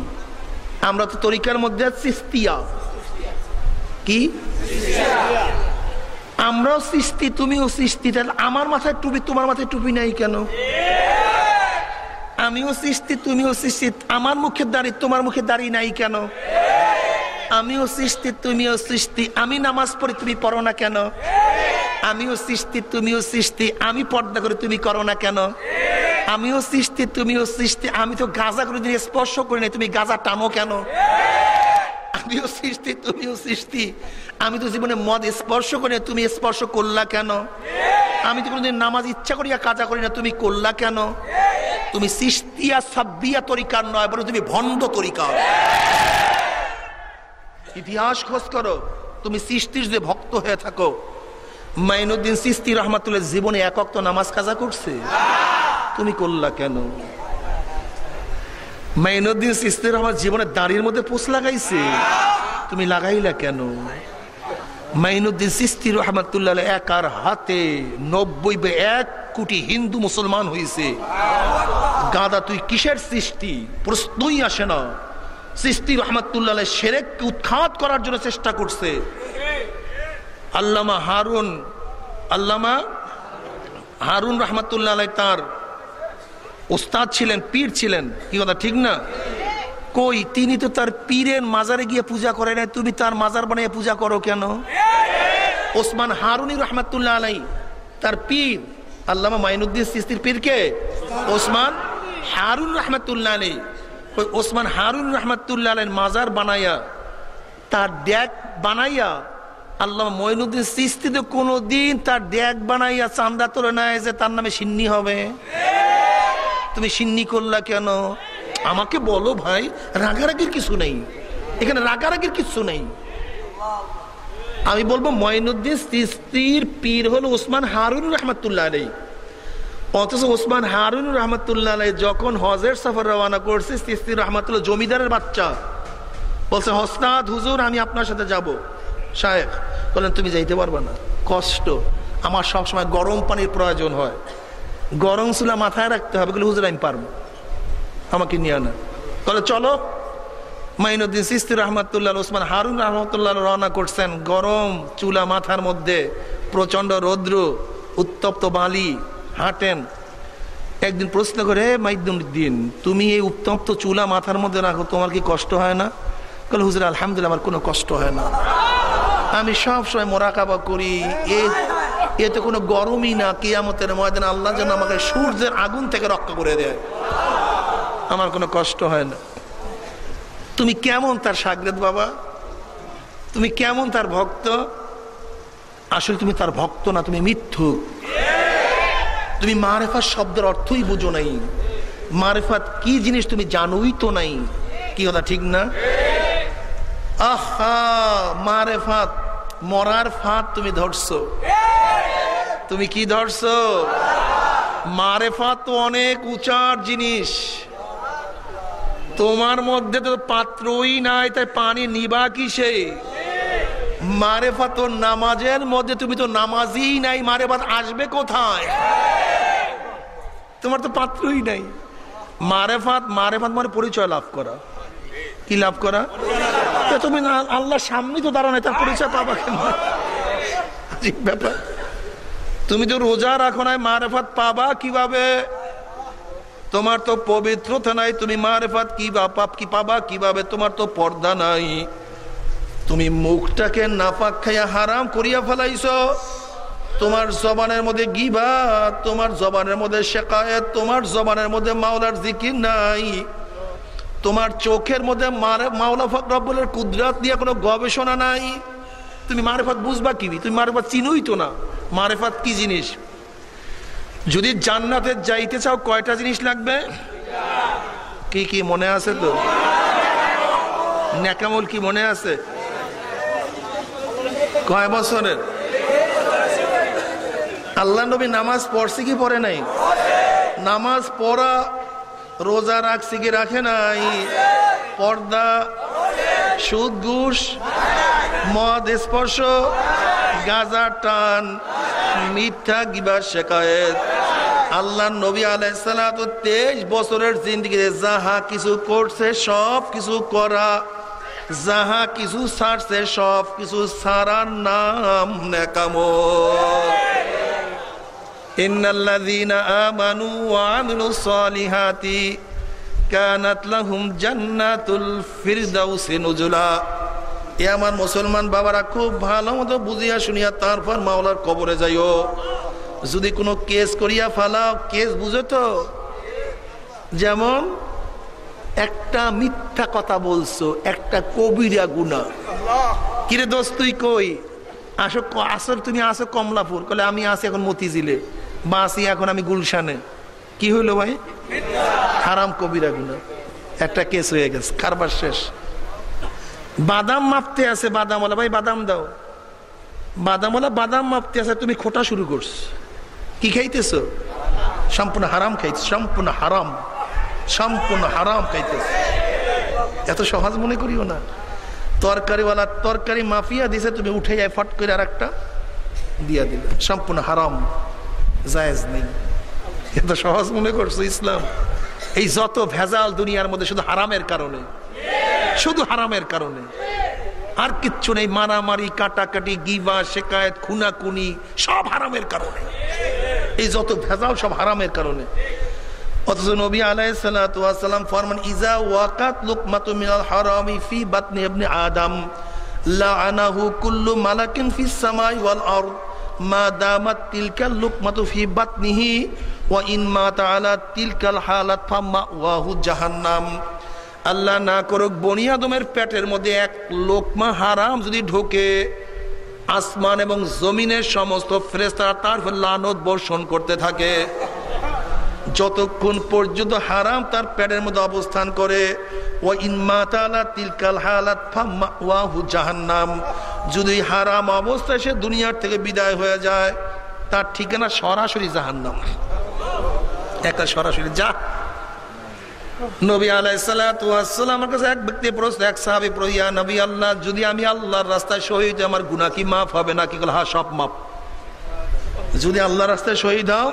আমরা তো তরিকার মধ্যে সিস্তিয়া। কি? আমরাও সৃষ্টি, তুমিও সৃষ্টি। তাহলে আমার মাথায় টুপি, তোমার মাথায় টুপি নাই কেন? আমিও সৃষ্টি, তুমিও সৃষ্টি। আমার মুখের দাড়ি, তোমার মুখে দাড়ি নাই কেন? আমিও সৃষ্টি, তুমিও সৃষ্টি। আমি নামাজ পড়ি, তুমি পড়ো না কেন? আমিও সৃষ্টি, তুমিও সৃষ্টি। আমি পর্দা করে, তুমি করো না কেন? আমিও সৃষ্টি, তুমিও সৃষ্টি। আমি তো গাঁজা করে স্পর্শ করি না তুমি গাঁজা টানো কেন? আমিও সৃষ্টি, তুমিও সৃষ্টি। আমি তো জীবনে মদ স্পর্শ করি না, তুমি স্পর্শ করলা কেন? আমি তো কোনোদিন নামাজ ইচ্ছা করিয়া কাজা করি না, তুমি করলা কেন? তুমি সৃষ্টিয়া, সাব্বিয়া তরিকার নয় বলে তুমি ভণ্ড তরিকার ইতিহাস খোঁজ করো, তুমি সৃষ্টির যে ভক্ত হয়ে থাকো। মাইনুদ্দিন সৃষ্টি রহমাতুল্লাহ জীবনে একক তো নামাজ কাজা করছে। তুমি করলা কেন? মাইনুদ্দিন সিস্তির আমার জীবনে দাঁড়ির মধ্যে পোষ লাগাইছে। তুমি লাগাইলা কেন? মাইনুদ্দিন সৃষ্টি রহমাতুল্লাহ একার হাতে নব্বই বা এক কোটি হিন্দু মুসলমান হয়েছে গাদা, তুই কিসের সৃষ্টি? প্রশ্নই আসে না। সৃষ্টি রহমাতুল্লাহ সেরেককে উৎখাত করার জন্য চেষ্টা করছে। আল্লামা হারুন আল্লামা হারুন রহমাতুল্লাহ তার ওস্তাদ ছিলেন, পীর ছিলেন। কি কথা, ঠিক না? কই, তিনি তো তার পীরের মাজারে গিয়ে পূজা করে না তুমি তার মাজার বানিয়ে পূজা করো কেন? ওসমান হারুনি রহমাতুল্লাহ আলাই তার পীর। আল্লামা মাইনুদ্দিন সিস্তির পীরকে ওসমান হারুন রহমাতুল্লাহ আলাই ওই ওসমান হারুন রহমাতুল্লাহ আলাই মাজার বানাইয়া, তার ড্যাক বানাইয়া আল্লাহ মইনুদ্দিন সিস্তিতে কোনো দিন তার ড্যাক বানাইয়া চান্দা তোলে নেয় যে তার নামে সিন্নি হবে? তুমি সিন্নি করলা কেন? আমাকে বলো ভাই, রাগারাগির কিছু নেই। এখানে রাগারাগির কিছু নেই। আমি বলব ময়নুদ্দিন সিস্তির পীর হলো ওসমান হারুন রহমতুল্লাহ আলাই অথচ ওসমান হারুন রহমতুল্লাহ আলাই যখন হজের সফর রওনা করছে সিস্তি রহমতুল্লাহ জমিদারের বাচ্চা। বলছে হস্তাদ হুজুর, আমি আপনার সাথে যাব। সাহেব বললেন, তুমি যাইতে পারবে না। কষ্ট। আমার সবসময় গরম পানির প্রয়োজন হয়। গরম চুলা মাথায় রাখতে হবে, বলে হুজুর, আমি পারব। আমাকে নিয়ে না তাহলে চলো। মাইনুদ্দিন সিস্তি রহমতুল্লাহ, ওসমান হারুন রহমতুল্লাহ রওনা করছেন গরম চুলা মাথার মধ্যে। প্রচণ্ড রৌদ্র, উত্তপ্ত বালি, হাঁটেন। একদিন প্রশ্ন করে মাইদুদ্দিন তুমি এই উত্তপ্ত চুলা মাথার মধ্যে রাখো, তোমার কি কষ্ট হয় না? বলে হুজুর, আলহামদুলিল্লাহ, আমার কোনো কষ্ট হয় না। আমি সব সময় মোরাকাবা করি এ এতে কোনো গরমই না, কিয়ামতের ময়দান আল্লাহ যেন আমাকে সূর্যের আগুন থেকে রক্ষা করে দেয়। আমার কোনো কষ্ট হয় না। তুমি কেমন তার সাগরেদ বাবা? তুমি কেমন তার ভক্ত? আসলে তুমি তার ভক্ত না, তুমি মিথ্যু তুমি মারেফাত শব্দের অর্থই বুঝো নাই। মারেফাত কি জিনিস তুমি জানোই তো নাই। কি কথা, ঠিক না? আহা, মারেফাত, মরার ফাঁদ তুমি ধরছো। তুমি কি ধরছো? মারেফাত তো অনেক উচার জিনিস। তোমার মধ্যে তো পাত্রই নাই, তাই পানি নিবা কিসে? মারেফাত নামাজের মধ্যে তুমি তো নামাজই নাই মারেফাত আসবে কোথায়? তোমার তো পাত্রই নাই। মারেফাত মারেফাত মানে পরিচয় লাভ করা। কি লাভ করা? তুমি আল্লাহ সামনে তো দাঁড়ানো তার পরিচয় পাবা কেন? ব্যাপার। তুমি তো রোজা রাখো নাই, মারেফাত পাবা কীভাবে? তোমার তো পবিত্রতা নাই, তুমি মারেফাত কি পাপ কি পাবা কীভাবে? তোমার তো পর্দা নাই। তুমি মুখটাকে নাপাক খাইয়া হারাম করিয়া ফেলাইছ। তোমার জবানের মধ্যে গিবা, তোমার জবানের মধ্যে শেখায়ত তোমার জবানের মধ্যে মাওলার জিকির নাই। তোমার চোখের মধ্যে মাওলা ফকরাবুলের কুদরাত নিয়ে কোনো গবেষণা নাই। তুমি মারেফাত বুঝবা কি তুমি মারেফাত চিনুই তো না। মারেফাত কি জিনিস? যদি জান্নাতে যাইতে চাও, কয়টা জিনিস লাগবে? কি কি মনে আছে তো ন্যাকামল কি মনে আছে? কয় বছরের? আল্লাহ নবী নামাজ পড়ছে কি পড়ে নাই? নামাজ পড়া, রোজা রাখছে কি রাখে নাই? পর্দা সুদ, ঘুষ, মদ, স্পর্শ, গাজা, টান, মিথ্যা গিবার শেখায়ত আল্লাহ নবী আলাইসালাম তেইশ বছরের জিন্দগিতে যাহা কিছু করছে, সব কিছু করা, যাহা কিছু ছাড়ছে, সব কিছু ছাড়ার নাম নেকামত। ইন্নাল্লাযীনা আমানু ওয়া আমিলুস সালিহাতি কানাত লাহুম জান্নাতুল ফিরদাউসি নুজুলা। এ আমার মুসলমান বাবারা খুব ভালো মতো বুঝিয়া শুনিয়া তারপর মাওলার কবরে যাইও। যদি কোনো কেস করিয়া ফালাও, কেস বুঝো তো? যেমন, একটা মিথ্যা কথা বলছো, একটা কবিরা গুণা। কিরে দোস্ত, তুই কই? আসো আসর তুমি আসো কমলাপুর, কলে আমি আসি এখন মতিঝিলে। বা আসি এখন আমি গুলশানে। কি হইল ভাই? হারাম কবিরা গুণা একটা কেস হয়ে গেছে, কারবার শেষ। বাদাম মাপতে আছে বাদাম ওলা ভাই, বাদাম দাও। বাদাম ওলা বাদাম মাপতে আছে, তুমি খোটা শুরু করছ। কি খাইতেছ? সম্পূর্ণ হারাম খাইছ সম্পূর্ণ হারাম। সম্পূর্ণ হারাম খাইতেছ। এত সহজ মনে করিও না। তরকারিওয়ালা, তরকারি মাফিয়া দিছে, তুমি উঠে যায় ফট করে আর একটা দিয়া দিল। সম্পূর্ণ হারাম, জায়েজ নেই। এত সহজ মনে করছ, ইসলাম। এই যত ভেজাল দুনিয়ার মধ্যে শুধু হারামের কারণে। শুধু হারামের কারণে। আর কিচ্ছু নেই, মারামারি, কাটাকাটি, গিবা, শেকায়ত খুনাকুনি সব হারামের কারণে। এই যত ভেজাল, সব হারামের কারণে। অথচ নবী আলাইসালাম ফরমান, ইজা ওয়াকাত লুকমাতু মিনাল হারামি ফি বাতনি ইবনে আদম লাআনাহু কুল্লু মালাকিন ফিস সামাই ওয়াল আরদ, মা দামাত তিলকাল লুকমাতু ফি বাতনিহি আল্লাহ না করুক বনিয়াদমের পেটের মধ্যে এক লোকমা হারাম যদি ঢোকে, আসমান এবং জমিনের সমস্ত ফ্রেস্তারা তার লানত বর্ষণ করতে থাকে। যতক্ষণ পর্যন্ত হারাম তার পেটের মধ্যে অবস্থান করে ও ইনমাতালা তিলকাল হালাত ওয়াহু জাহান্নাম। যদি হারাম অবস্থায় সে দুনিয়ার থেকে বিদায় হয়ে যায়, তার ঠিকানা সরাসরি জাহান্নাম। একটা সরাসরি যা। নবী আলাইসালামের কাছে এক ব্যক্তি প্রশ্ন, এক সাহাবি আল্লাহ, যদি আমি আল্লাহর রাস্তায় শহীদ আমার গুণা কি মাফ হবে না কি হা সব মাপ যদি আল্লাহর রাস্তায় শহীদ হও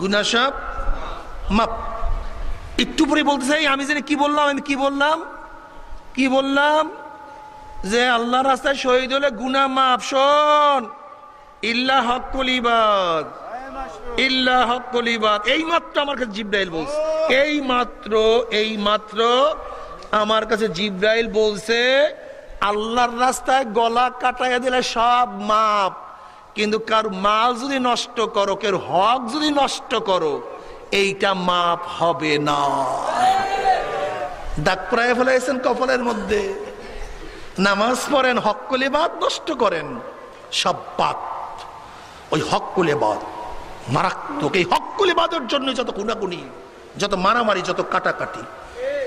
গুনা সব মাপ একটু পরে বলতে চাই আমি জানি কি বললাম, আমি কি বললাম? কি বললাম? যে আল্লাহ রাস্তায় শহীদ হলে গুনা মাপ শোন। ইল্লা হকুলিবাদ আমার কাছে বলছে। এই মাত্র আমার কাছে বলছে, আল্লাহর রাস্তায় গলা কাটাইয়া দিলে সব মাপ। কিন্তু কার যদি নষ্ট করো কেউ হক যদি নষ্ট করো, এইটা মাপ হবে না। ডাক প্রায় ফেলাইছেন কপালের মধ্যে। নামাজ পড়েন হকলে বাদ নষ্ট করেন, সব বাদ। ওই হকলে বাদ মারাত্মক এই হকলে বাদের জন্য যত কুনাকুনি যত মারামারি, যত কাটাকাটি,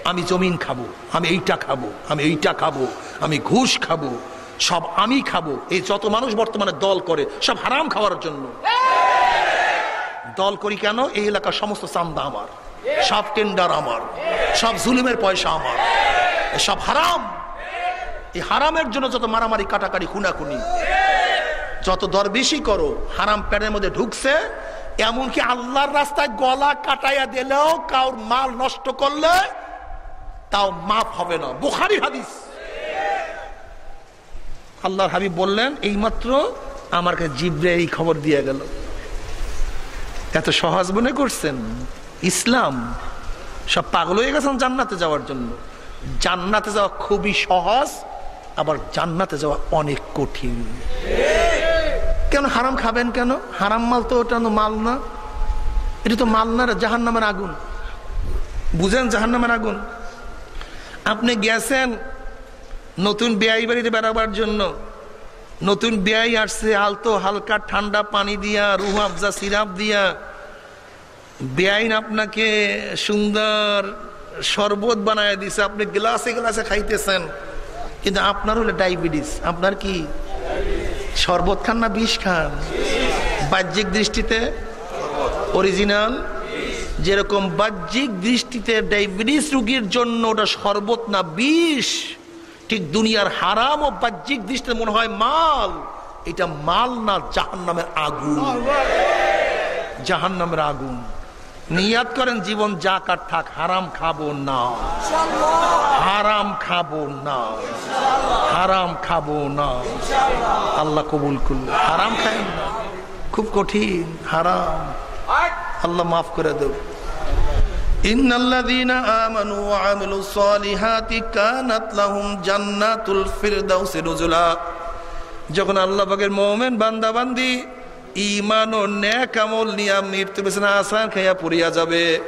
আমি জমিন খাব, আমি এইটা খাব, আমি এইটা খাব, আমি ঘুষ খাব, সব আমি খাব। এই যত মানুষ বর্তমানে দল করে, সব হারাম খাওয়ার জন্য। দল করি কেন? এই এলাকার সমস্ত চান্দা আমার, সব টেন্ডার আমার, সব জুলুমের পয়সা আমার, সব হারাম। এই হারামের জন্য যত মারামারি, কাটাকাটি, খুনাখুনি যত দর বেশি করো, হারাম প্যানের মধ্যে ঢুকছে, এমনকি আল্লাহর রাস্তায় গলা কাটাইয়া দিলেও কাউর মাল নষ্ট করলে তাও মাফ হবে না। বুখারি হাদিস। আল্লাহর হাবিব বললেন, এইমাত্র আমার কাছে জিব্রে এই খবর দিয়ে গেল। এত সহজ মনে করছেন? ইসলাম, সব পাগল হয়ে গেছেন জান্নাতে যাওয়ার জন্য। জান্নাতে যাওয়া খুবই সহজ আবার জান্নাতে যাওয়া অনেক কঠিন। কেন হারাম খাবেন কেন? হারাম মাল তো ওটা মাল না। এটা তো মাল না জাহান নামের আগুন। বুঝেন জাহান নামের আগুন? আপনি গেছেন নতুন বেআই বাড়িতে বেড়াবার জন্য। নতুন বেয়াই আসছে, আলতো, হালকা, ঠান্ডা পানি দিয়া, রুহ আফজা, সিরাপ দিয়া। বেআইন আপনাকে সুন্দর শরবত বানায় দিছে, আপনি গ্লাসে গ্লাসে খাইতেছেন। কিন্তু আপনার হলো ডায়াবেটিস। আপনার কি শরবত খান না বিষ খান? বাহ্যিক দৃষ্টিতে অরিজিনাল যেরকম বাহ্যিক দৃষ্টিতে ডায়াবেটিস রুগীর জন্য ওটা শরবত না বিষ, ঠিক দুনিয়ার হারাম ও বাহ্যিক দৃষ্টিতে মনে হয় মাল। এটা মাল না জাহান নামের আগুন। জাহান নামের আগুন। নিয়াত করেন, জীবন যা কার থাক, হারাম খাব না। হারাম খাব না। হারাম খাব না। আল্লাহ কবুল করল হারাম খায় খুব কঠিন, হারাম। আল্লাহ মাফ করে দেব যখন আল্লাহ পাকের মুমিন বান্দা বান্দি ইমান ও ন্যাক আমল নিয়ে মৃত্যু পেছনে আসান, খাইয়া পড়িয়া যাবে।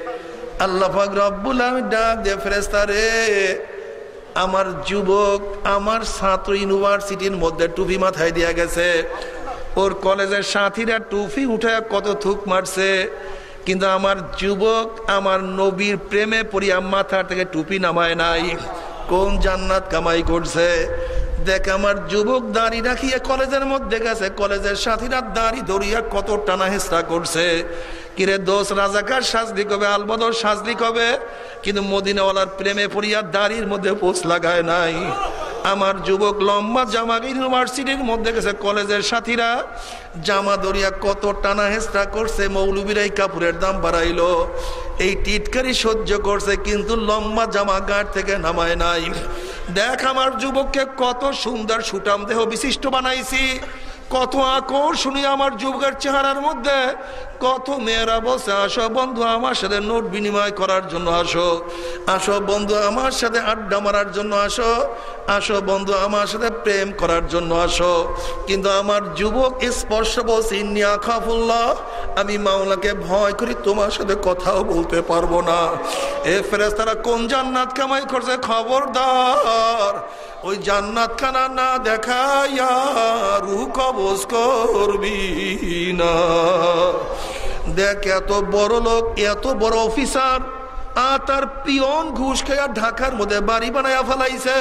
আল্লাহ পাক রব্বুল আলামিন ডাক দিয়ে ফেরেশতা রে, আমার যুবক, আমার ছাত্র ইউনিভার্সিটির মধ্যে টুপি মাথায় দিয়া গেছে। ওর কলেজের সাথীরা টুপি উঠে কত থুক মারছে। কিন্তু আমার যুবক, আমার নবীর প্রেমে পড়িয়া মাথা থেকে টুপি নামায় নাই। কোন জান্নাত কামাই করছে? দেখ আমার যুবক দাড়ি রাখিয়ে কলেজের মধ্যে গেছে। কলেজের সাথীরা দাড়ি ধরিয়া কত টানা হেসরা করছে। কিরে দোষ রাজাকার, সাজলি কবে? আলবদর সাজলি কবে? কিন্তু মদিনাওয়ালার প্রেমে পড়িয়া দাঁড়ির মধ্যে পোষ লাগায় নাই। আমার যুবক লম্বা জামা ইউনিভার্সিটির মধ্যে গেছে কলেজের সাথীরা। জামা দরিয়া কত টানা হেসরা করছে মৌলবীরাই কাপড়ের দাম বাড়াইল। এই টিটকারি সহ্য করছে, কিন্তু লম্বা জামা গাঁট থেকে নামায় নাই। দেখ আমার যুবককে কত সুন্দর সুটাম দেহ বিশিষ্ট বানাইছি। কত আকর্ষণীয় আমার যুবকের চেহারার মধ্যে। কত মেয়েরা বসে আসো বন্ধু আমার সাথে নোট বিনিময় করার জন্য আসো। আসো বন্ধু আমার সাথে আড্ডা মারার জন্য আসো। আসো বন্ধু আমার সাথে প্রেম করার জন্য আসো। কিন্তু আমার যুবক স্পর্শ বলছি খাফুল্লাহ, আমি মাওলাকে ভয় করি, তোমার সাথে কথাও বলতে পারব না। এ ফেরেস তারা কোন জান্নাত কামাই করছে? খবরদার, ওই জান্নাত খানা না দেখাইয়া রুহ কবজ করবি না। দেখ, এত বড় লোক, এত বড় অফিসার, আর তার পিয়ন ঘুষ খেয়া ঢাকার মধ্যে বাড়ি বানায়া ফেলাইছে।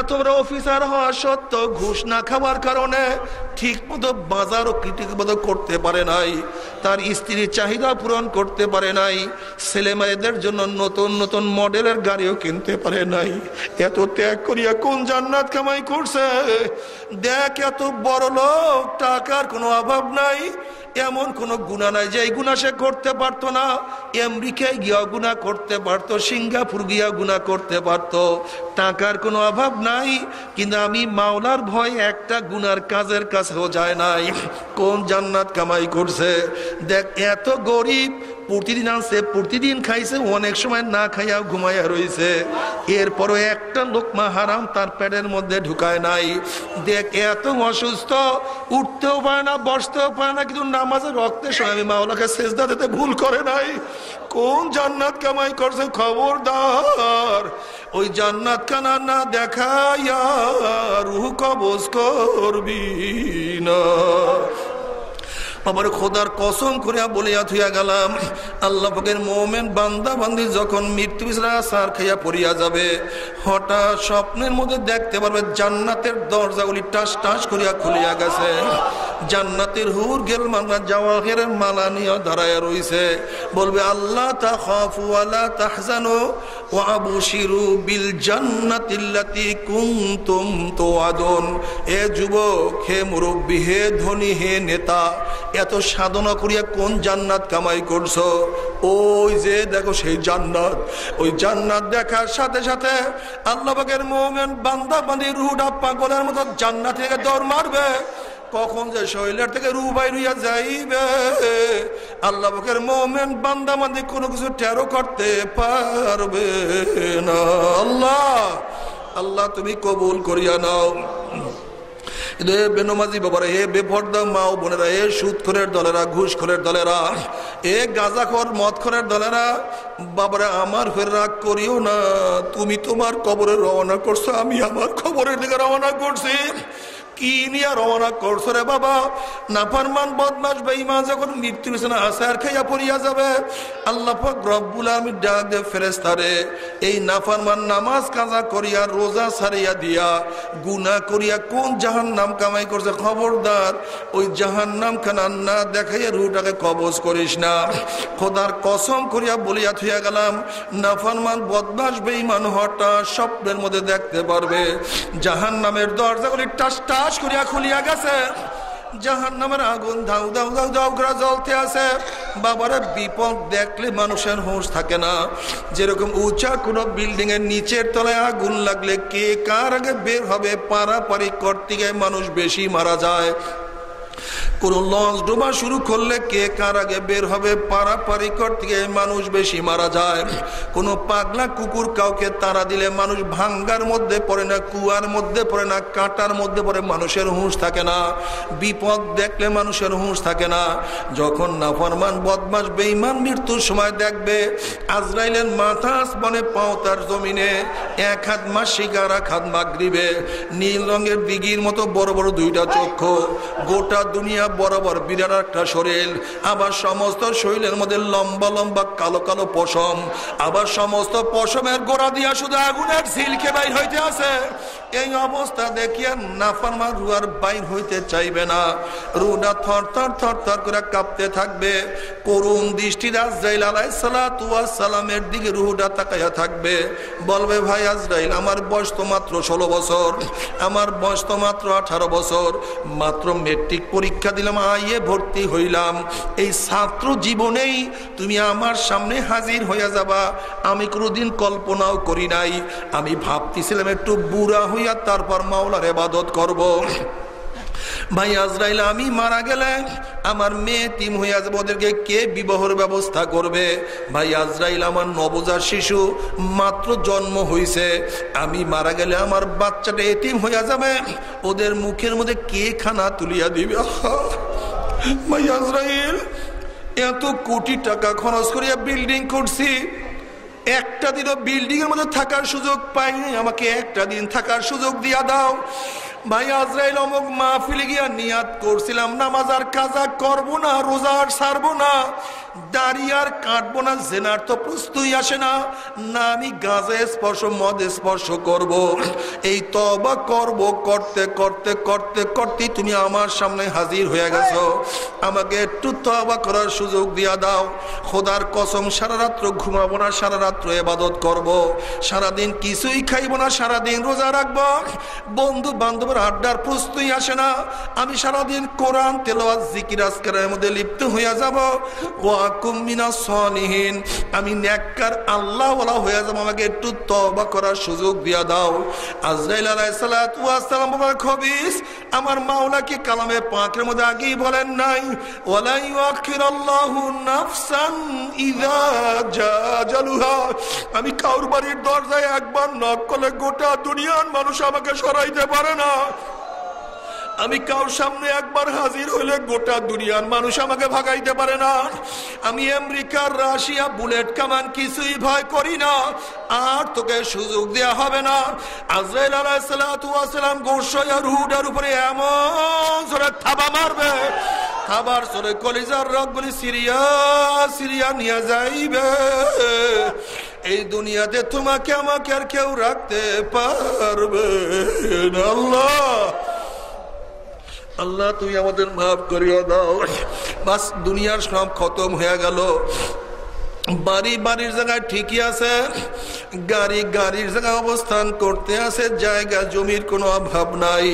এত বড় অফিসার হওয়া সত্ত্বেও ঘুষ না খাওয়ার কারণে ঠিক মতো বাজারও ঠিক মতো করতে পারে নাই। তার স্ত্রীর চাহিদা পূরণ করতে পারে নাই। ছেলে মেয়েদের জন্য নতুন নতুন মডেলের গাড়িও কিনতে পারে নাই। এত ত্যাগ করিয়া কোন জান্নাত কামাই করছে? দেখ, এত বড় লোক, টাকার কোনো অভাব নাই। এমন কোনো গুণা নাই যে গুণা সে করতে পারতো না। আমেরিকায় গিয়া গুণা করতে পারতো, সিঙ্গাপুর গিয়া গুণা করতে পারতো। টাকার কোনো অভাব নাই, কিন্তু আমি মাওলার ভয় একটা গুনার কাজের কাছেও যায় নাই। কোন জান্নাত কামাই করছে? দেখ, এত গরিব প্রতিদিন আনছে, প্রতিদিন খাইছে, অনেক সময় না খাইয়া ঘুমাইয়া রয়েছে এরপরও একটা লোকমা হারাম তার পেটের মধ্যে ঢুকায় নাই। দেখ, এত অসুস্থ, উঠতেও পারে না, বসতেও পারে না, কিন্তু নামাজে রক্তের সময় আমি মাওলাকে শেষদা দিতে ভুল করে নাই। কোন জান্নাত কামাই করছে, খবরদার? ওই জান্নাত খানা না দেখাইয়া রুহ কবজ করবি না। আমার খোদার কসম করিয়া বলিয়া থুইয়া গেলাম, আল্লাহ পাকের মোমেন বান্দা বান্দি যখন মৃত্যু সার খাইয়া পড়িয়া যাবে, হঠাৎ স্বপ্নের মধ্যে দেখতে পারবে জান্নাতের দরজাগুলি টাস টাস করিয়া খুলিয়া গেছে। জান্নাতের হুর গেল মালা জাওয়াহের মালা নিয়ে দাঁড়ায় রইছে। বলবে, আল্লাহ তা খাফু আলা তাহজানো ও আবু বিল জান্নাতিল্লাতি কুনতুম তোয়াদন এ যুবক, হে মুরব্বী, হে ধনী, হে নেতা এত সাধনা করিয়া কোন জান্নাত কামাই করছ? ওই যে দেখো সেই জান্নাত। ওই জান্নাত দেখার সাথে সাথে আল্লাহের মোমেন বান্দা বান্দি রুডা পাগলের মতো জান্নাত থেকে দৌড় মারবে। কখন যে শৈলের থেকে রু রুইয়া যাইবে। আল্লাহ বকের মোমেন বান্দা বান্দি কোনো কিছু টেরো করতে পারবে না। আল্লাহ আল্লাহ তুমি কবুল করিয়া নাও। হে বেনমাজি বাবারা, এ বেফর্দা মা ও বোনেরা, এ সুদখোরের দলেরা, ঘুষখোরের দলেরা, এ গাঁজাখর, মদখোরের দলেরা, বাবারা আমার ফের রাগ করিও না। তুমি তোমার কবরে রওনা করছ, আমি আমার খবরের দিকে রওনা করছি। কি নিয়ে রওনা করছ রে বাবা? নাফারমান বদমাস বেঈমান যখন মৃত্যু বিছানা আসার খাইয়া পড়িয়া যাবে। আল্লাহ পাক রব্বুল আলামিন ডাক দে ফেরেশতারে এই নাফারমান নামাজ কাজা করিয়া, রোজা ছাড়িয়া দিয়া, গুনাহ করিয়া কোন জাহান্নাম কামাই করছে? খবরদার, ওই জাহান্নাম না দেখাইয়া রুটাকে কবজ করিস না। খোদার কসম করিয়া বলিয়া থইয়া গেলাম নাফারমান বদমাস বেঈমান হটা স্বপ্নের মধ্যে দেখতে পারবে। জাহান্নামের দরজাগুলি টাস টাস করিয়া খুলিয়া গেছে। জাহান নামের আগুন ধাউ ধাউ ধাউ ধাউ করে জ্বলতে আছে। বাবারা, বিপদ দেখলে মানুষের হোঁশ থাকে না। যেরকম উঁচা কোনো বিল্ডিং এর নিচের তলায় আগুন লাগলে কে কার আগে বের হবে? পারাপারি করতে গিয়ে মানুষ বেশি মারা যায়। কোন লঞ্চ ডোবা শুরু করলে কে কার আগে বের হবে? পারাপারি গিয়ে মানুষ বেশি মারা যায়। কোন পাগলা কুকুর কাউকে তারা দিলে মানুষ ভাঙ্গার মধ্যে পড়ে না, কুয়ার মধ্যে পড়ে না মধ্যে পড়ে মানুষের হুঁশ থাকে না। বিপদ দেখলে মানুষের হুঁশ থাকে না। যখন নাফরমান বদমাস বেইমান মৃত্যুর সময় দেখবে, আজরাইলের মাথা আসমানে পাও তার জমিনে, এক হাত মাসিক আর এক হাত মাগরিবে। নীল রঙের দিঘির মতো বড় বড় দুইটা চক্ষু, গোটা দুনিয়া বরাবর বিরাট একটা শরীর। আবার সমস্ত শরীরের মধ্যে লম্বা লম্বা কালো কালো পশম। আবার সমস্ত পশমের গোড়া দিয়া শুধু আগুনের সিলকে বাইর হইতে আছে। এই অবস্থা দেখিয়া নাফারমা রুয়ার বাইর হইতে চাইবে না। রুডা থর থর থর থর করে কাঁপতে থাকবে। করুণ দৃষ্টি আজরাইল সালামের দিকে রুহুডা তাকাইয়া থাকবে। বলবে, ভাই আজরাইল, আমার বয়স তো মাত্র ষোলো বছর। আমার বয়স তো মাত্র আঠারো বছর। মাত্র মেট্রিক পরীক্ষা দিলাম, আইয়ে ভর্তি হইলাম। এই ছাত্র জীবনেই তুমি আমার সামনে হাজির হইয়া যাবা। আমি কোনোদিন কল্পনাও করি নাই। আমি ভাবতেছিলাম একটু বুড়া হইয়া তারপর মাওলার এবাদত করব। ভাই আজরাইল, আমি মারা গেলে আমার মেয়ে তিম হইয়া যাবে ওদেরকে কে বিবাহর ব্যবস্থা করবে? ভাই আজরাইল, আমার নবজাত শিশু মাত্র জন্ম হইছে। আমি মারা গেলে আমার বাচ্চাটা এতিম হইয়া যাবে। ওদের মুখের মধ্যে কে খানা তুলিয়া দিবে? <laughs> ভাই আজরাইল, এত কোটি টাকা খরচ করিয়া বিল্ডিং করছি। একটা দিনও বিল্ডিং এর মধ্যে থাকার সুযোগ পাইনি। আমাকে একটা দিন থাকার সুযোগ দিয়া দাও। ভাই আজরাইল অমুক মাহফিলে গিয়া নিয়াত করছিলাম, নামাজ আর কাজা করব না, রোজা আর সারবো না দাঁড়িয়ে আর কাটবো না, জেনার তো প্রস্তুই আসে না না আমি গাজে স্পর্শ, মদ স্পর্শ করব। এই তবা করব, করতে করতে করতে করতে তুমি আমার সামনে হাজির হয়ে গেছো আমাকে একটু তবা করার সুযোগ দিয়া দাও খোদার কসম, সারা রাত্র ঘুমাবো না, সারা রাত্র এবাদত করব। সারাদিন কিছুই খাইবো না, সারাদিন রোজা রাখব বন্ধু বান্ধবের আড্ডার প্রস্তুই আসে না। আমি সারাদিন কোরআন তেলোয়াজ জিকির আজকারের মধ্যে লিপ্ত হইয়া যাব। ও সলিহীন। আমি ন্যাক্কার আল্লাহ হয়ে যাব। আমাকে একটু তবা করার সুযোগ দিয়া দাও। আজরাইল আলাইসালাম খবিস, আমার কালামে পাঁকের মধ্যে আগেই বলেন নাই? ওয়ালাই নাফসান ইদা জালুহা আমি কাউর বাড়ির দরজায় একবার নক করলে গোটা দুনিয়ার মানুষ আমাকে সরাইতে পারে না। আমি কার সামনে একবার হাজির হইলে গোটা দুনিয়ার মানুষ আমাকে ভাগাইতে পারে না। আমি আমেরিকার রাশিয়া, বুলেট কামান কিছুই ভয় করি না। আর তোকে সুযোগ দেয়া হবে না। আজরাইল আলাইসালাম গোসাইয়া রুডার উপরে এমন জোরে থাবা মারবে। খাবার সরে কলিজার রকগুলি সিরিয়া সিরিয়া নিয়ে যাইবে। এই দুনিয়াতে তোমাকে আমাকে আর কেউ রাখতে পারবে আল্লাহ আল্লাহ তুই আমাদের মাফ করিয়া দাও। বাস, দুনিয়ার সব খতম হয়ে গেল। বাড়ি, বাড়ির জায়গায় ঠিকই আছে, গাড়ি, গাড়ির জায়গায় অবস্থান করতে আছে, জায়গা, জমির কোনো অভাব নাই,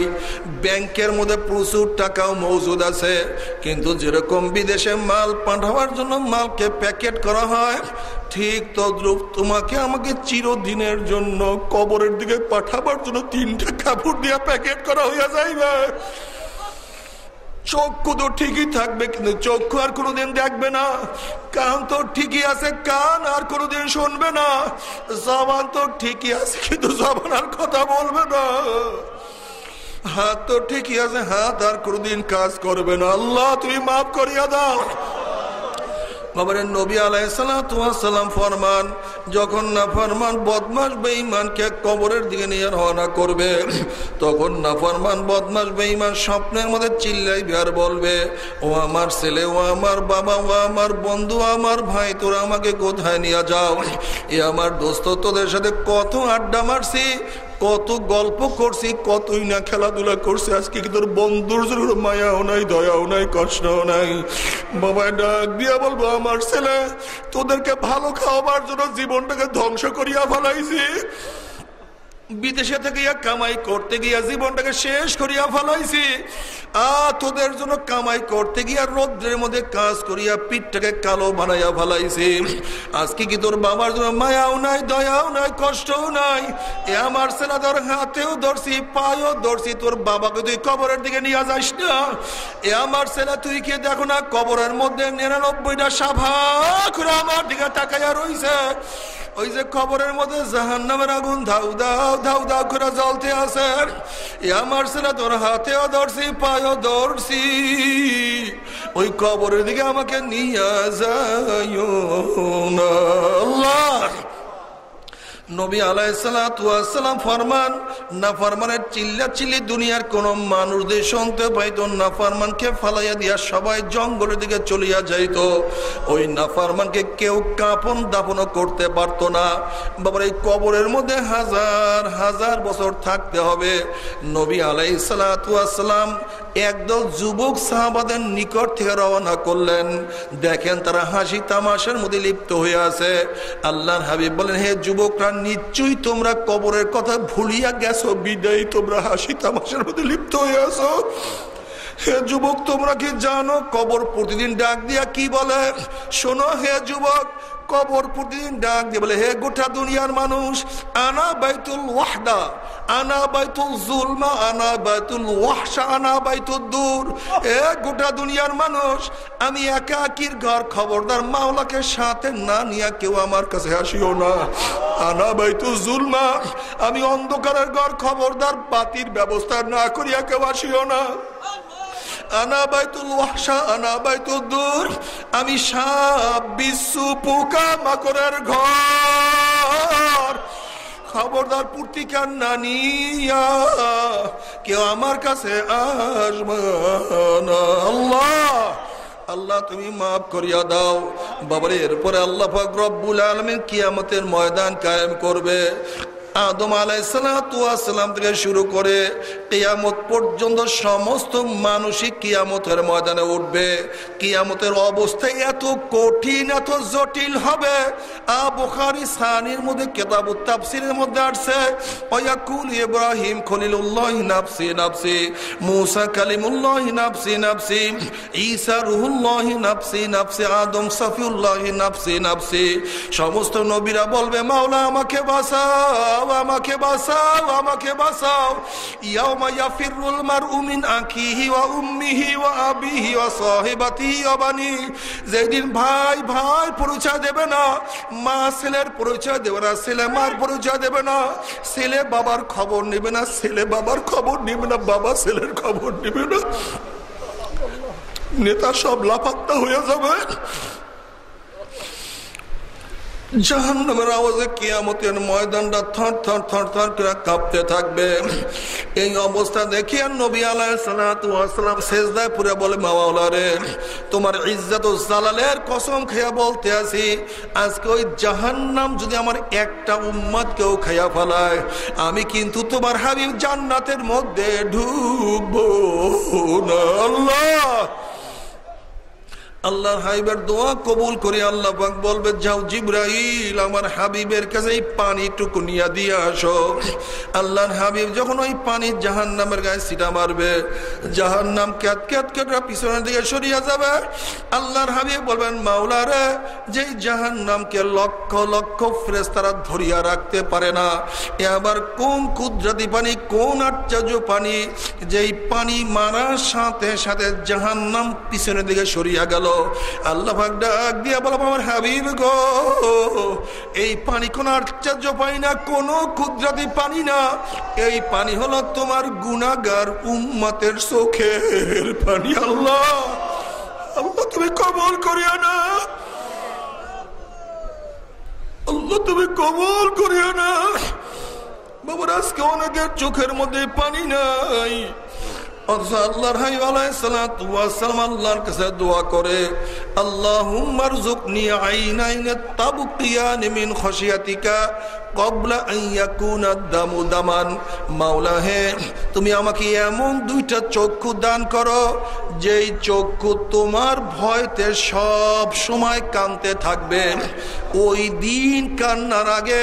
ব্যাংকের মধ্যে প্রচুর টাকাও মজুদ আছে, কিন্তু যেরকম বিদেশে মাল পাঠাবার জন্য মালকে প্যাকেট করা হয়, ঠিক তদ্রুপ তোমাকে আমাকে চিরদিনের জন্য কবরের দিকে পাঠাবার জন্য তিনটা কাপড় দিয়ে প্যাকেট করা হইয়া যাইবে। চক্ষু তো ঠিকই থাকবে, কিন্তু চক্ষু আর কোনোদিন দেখবে না। কান তো ঠিকই আছে, কান আর কোনোদিন শুনবে না। জবান তো ঠিকই আছে, কিন্তু জবান আর কথা বলবে না। হাত তো ঠিকই আছে, হাত আর কোনোদিন কাজ করবে না। আল্লাহ, তুমি মাফ করিয়া দাও। বাবারের নবী আলাইসালাম ফরমান, যখন না ফরমান বদমাস বেঈমানকে কবরের দিকে নিয়ে রওনা করবে। তখন না ফরমান বদমাস বেঈমান স্বপ্নের মধ্যে চিল্লাই বিহার বলবে, ও আমার ছেলে, ও আমার বাবা, ও আমার বন্ধু আমার ভাই, তোরা আমাকে কোথায় নিয়ে যাও? এ আমার দোস্ত, তোদের সাথে কত আড্ডা মারছি? কত গল্প করছি, কতই না খেলাধুলা করছি, আজকে কি তোর বন্ধুর জন্য মায়াও নাই, দয়াও নাই, কষ্টও নাই? বাবা, ডাক দিয়া বলব, আমার ছেলে, তোদেরকে ভালো খাওয়াবার জন্য জীবনটাকে ধ্বংস করিয়া ফেলাইছি। বিদেশে থেকে কামাই করতে গিয়া জীবনটাকে শেষ করিয়া ফেলাইছি। আ, তোদের জন্য কামাই করতে গিয়া রৌদ্রের মধ্যে কাজ করিয়া পিঠটাকে কালো বানাইয়া ফেলাইছি। আজকে কি তোর বাবার জন্য মায়াও নাই, দয়াও নাই, কষ্টও নাই? এ আমার ছেলে তোর হাতেও ধরছি, পায়েও ধরছি, তোর বাবাকে তুই কবরের দিকে নিয়ে যাস না। এ আমার ছেলে, তুই কে দেখো না কবরের মধ্যে নিরানব্বইটা সাভা করে আমার দিকে তাকাইয়া রইছে? ওই যে খবরের মধ্যে জাহান নামের আগুন, ধাউ দাও ধাউ দাউ করে জ্বলতে আসে আমার ছেলে তোর হাতেও ধরছি, পায়েও ধরছি। ওই কবরের দিকে আমাকে নিয়ে যায় না। নবী আলাইসালাম ফরমান, না ফরমানের চিল্লা চিল্লি দুনিয়ার কোন মানুষদের শুনতে পাইতো, না ফরমানকে ফালাইয়া দিয়া সবাই জঙ্গলের দিকে চলিয়া যাইত। ওই না ফরমানকে কেউ কাপন দাপনও করতে পারতো না। বাবার এই কবরের মধ্যে হাজার হাজার বছর থাকতে হবে। নবী আলাই সালাতাম একদল যুবক সাহাবাদের নিকট থেকে রওনা করলেন। দেখেন তারা হাসি তামাশার মধ্যে লিপ্ত হয়ে আছে। আল্লাহর হাবিব বলেন, হে যুবকরা, নিশ্চয়ই তোমরা কবরের কথা ভুলিয়া গেছো, বিদায়ী তোমরা হাসি তামাশার মধ্যে লিপ্ত হয়ে আছো। হে যুবক, তোমরা কি জানো কবর প্রতিদিন ডাক দিয়া কি বলে? শোনো, হে যুবক কবর প্রতিদিন ডাক দিয়ে বলে, হে গোটা দুনিয়ার মানুষ, আনা বাইতুল ওয়াহদা, আনা বাইতুল জুলমা, আনা বাইতুল ওয়াহসা আনা বাইতুল দূর। এ গোটা দুনিয়ার মানুষ, আমি একাকির ঘর খবরদার মাওলাকে সাথে না নিয়ে কেউ আমার কাছে আসিও না। আনা বাইতুল জুলমা, আমি অন্ধকারের ঘর খবরদার বাতির ব্যবস্থা না করিয়া কেউ আসিও না। আনা বাইতুল দূর। আমি সাপ বিশ্বু পোকা, মাকড়ের ঘর। খবরদার পূর্তিকার নানিয়া কেউ আমার কাছে আসবে আল্লাহ আল্লাহ তুমি মাফ করিয়া দাও। বাবার এরপরে আল্লাহ রব্বুল আলমিন কিয়ামতের ময়দান কায়েম করবে। আদম আলাইসালাম থেকে শুরু করে কিয়ামত পর্যন্ত সমস্ত মানুষই কিয়ামতের ময়দানে উঠবে। কিয়ামতের অবস্থা এত কঠিন, এত জটিল হবে। বুখারি সানির মধ্যে কেতাব তাফসিরের মধ্যে আসছে, ওয়াকুল ইব্রাহিম খলিলুল্লাহ নাফসি নাফসি, মুসা কালিমুল্লাহ নাফসি নাফসি, ঈসা রুহুল্লাহ নাফসি নাফসি, আদম সফিউল্লাহ নাফসি নাফসি। সমস্ত নবীরা বলবে, মাওলা, আমাকে বাঁচাও, আমাকে বাঁচাও আমাকে বাঁচাও। ইয়াউমা ইয়াফিরুল মারউ মিন আখিহি ওয়া উম্মিহি ওয়া আবিহি ওয়া সাহিবাতিহি ওয়া বানি। যেদিন ভাই ভাই পরিচয় দেবে না, মা ছেলের পরিচয় দেবে না, ছেলে মার পরিচয় দেবে না, ছেলে বাবার খবর নেবে না, ছেলে বাবার খবর নেবে না, বাবা ছেলের খবর নেবে না। নেতা সব লাফাত্তা হয়ে যাবে। জাহান্নামের আওয়াজে কিয়ামতের ময়দানটা থর থর থর থর করে কাঁপতে থাকবে। এই অবস্থা দেখি আর নবী আলাইসালাম শেষদায় পুরে বলে মাওলা রে, তোমার ইজ্জাত জালালের কসম খেয়া বলতে আছি, আজকে ওই জাহান্নাম যদি আমার একটা উম্মাদ কেউ খেয়া ফেলায়, আমি কিন্তু তোমার হাবিব জান্নাতের মধ্যে ঢুকবো না, আল্লাহ। আল্লাহ হাইবের দোয়া কবুল করে আল্লাহ বলবে, যাও জিব্রাইল আমার হাবিবের কাছে এই পানিটুকু নিয়ে দিয়ে আসো। আল্লাহর হাবিব যখন ওই পানি জাহান নামের গায়ে সিটা মারবে জাহান নাম ক্যাত ক্যাত কেটরা পিছনের দিকে সরিয়া যাবে, আল্লাহর হাবিব বলবেন, মাওলারে, যেই জাহান নামকে লক্ষ লক্ষ ফ্রেস তারা ধরিয়া রাখতে পারে না, এ আবার কোন কুদরতি পানি, কোন আশ্চর্য পানি, যেই পানি মারার সাথে সাথে জাহান নাম পিছনের দিকে সরিয়া গেল? আল্লাহ ডাক দিয়া বলব আমার হাবিব গো, এই পানি কোন আশ্চর্য পানি না, কোন ক্ষুদ্রাতি পানি না। এই পানি হলো তোমার গুনাগার উম্মাতের চোখের পানি, আল্লাহ। আল্লাহ, তুমি কবল করিয়া না। আল্লাহ, তুমি কবল করিয়া না। বাবার, আজকে অনেকের চোখের মধ্যে পানি নাই। দোয়া করে আল্লাহুম্মার জুকনি আইনাইনে তাবকিয়ান মিন খসিয়াতিকা কবলা দামু দামান। মাওলা হে, তুমি আমাকে এমন দুইটা চক্ষু দান করো, যেই চক্ষু তোমার ভয়তে সব সময় কানতে থাকবে। ওই দিন কান্নার আগে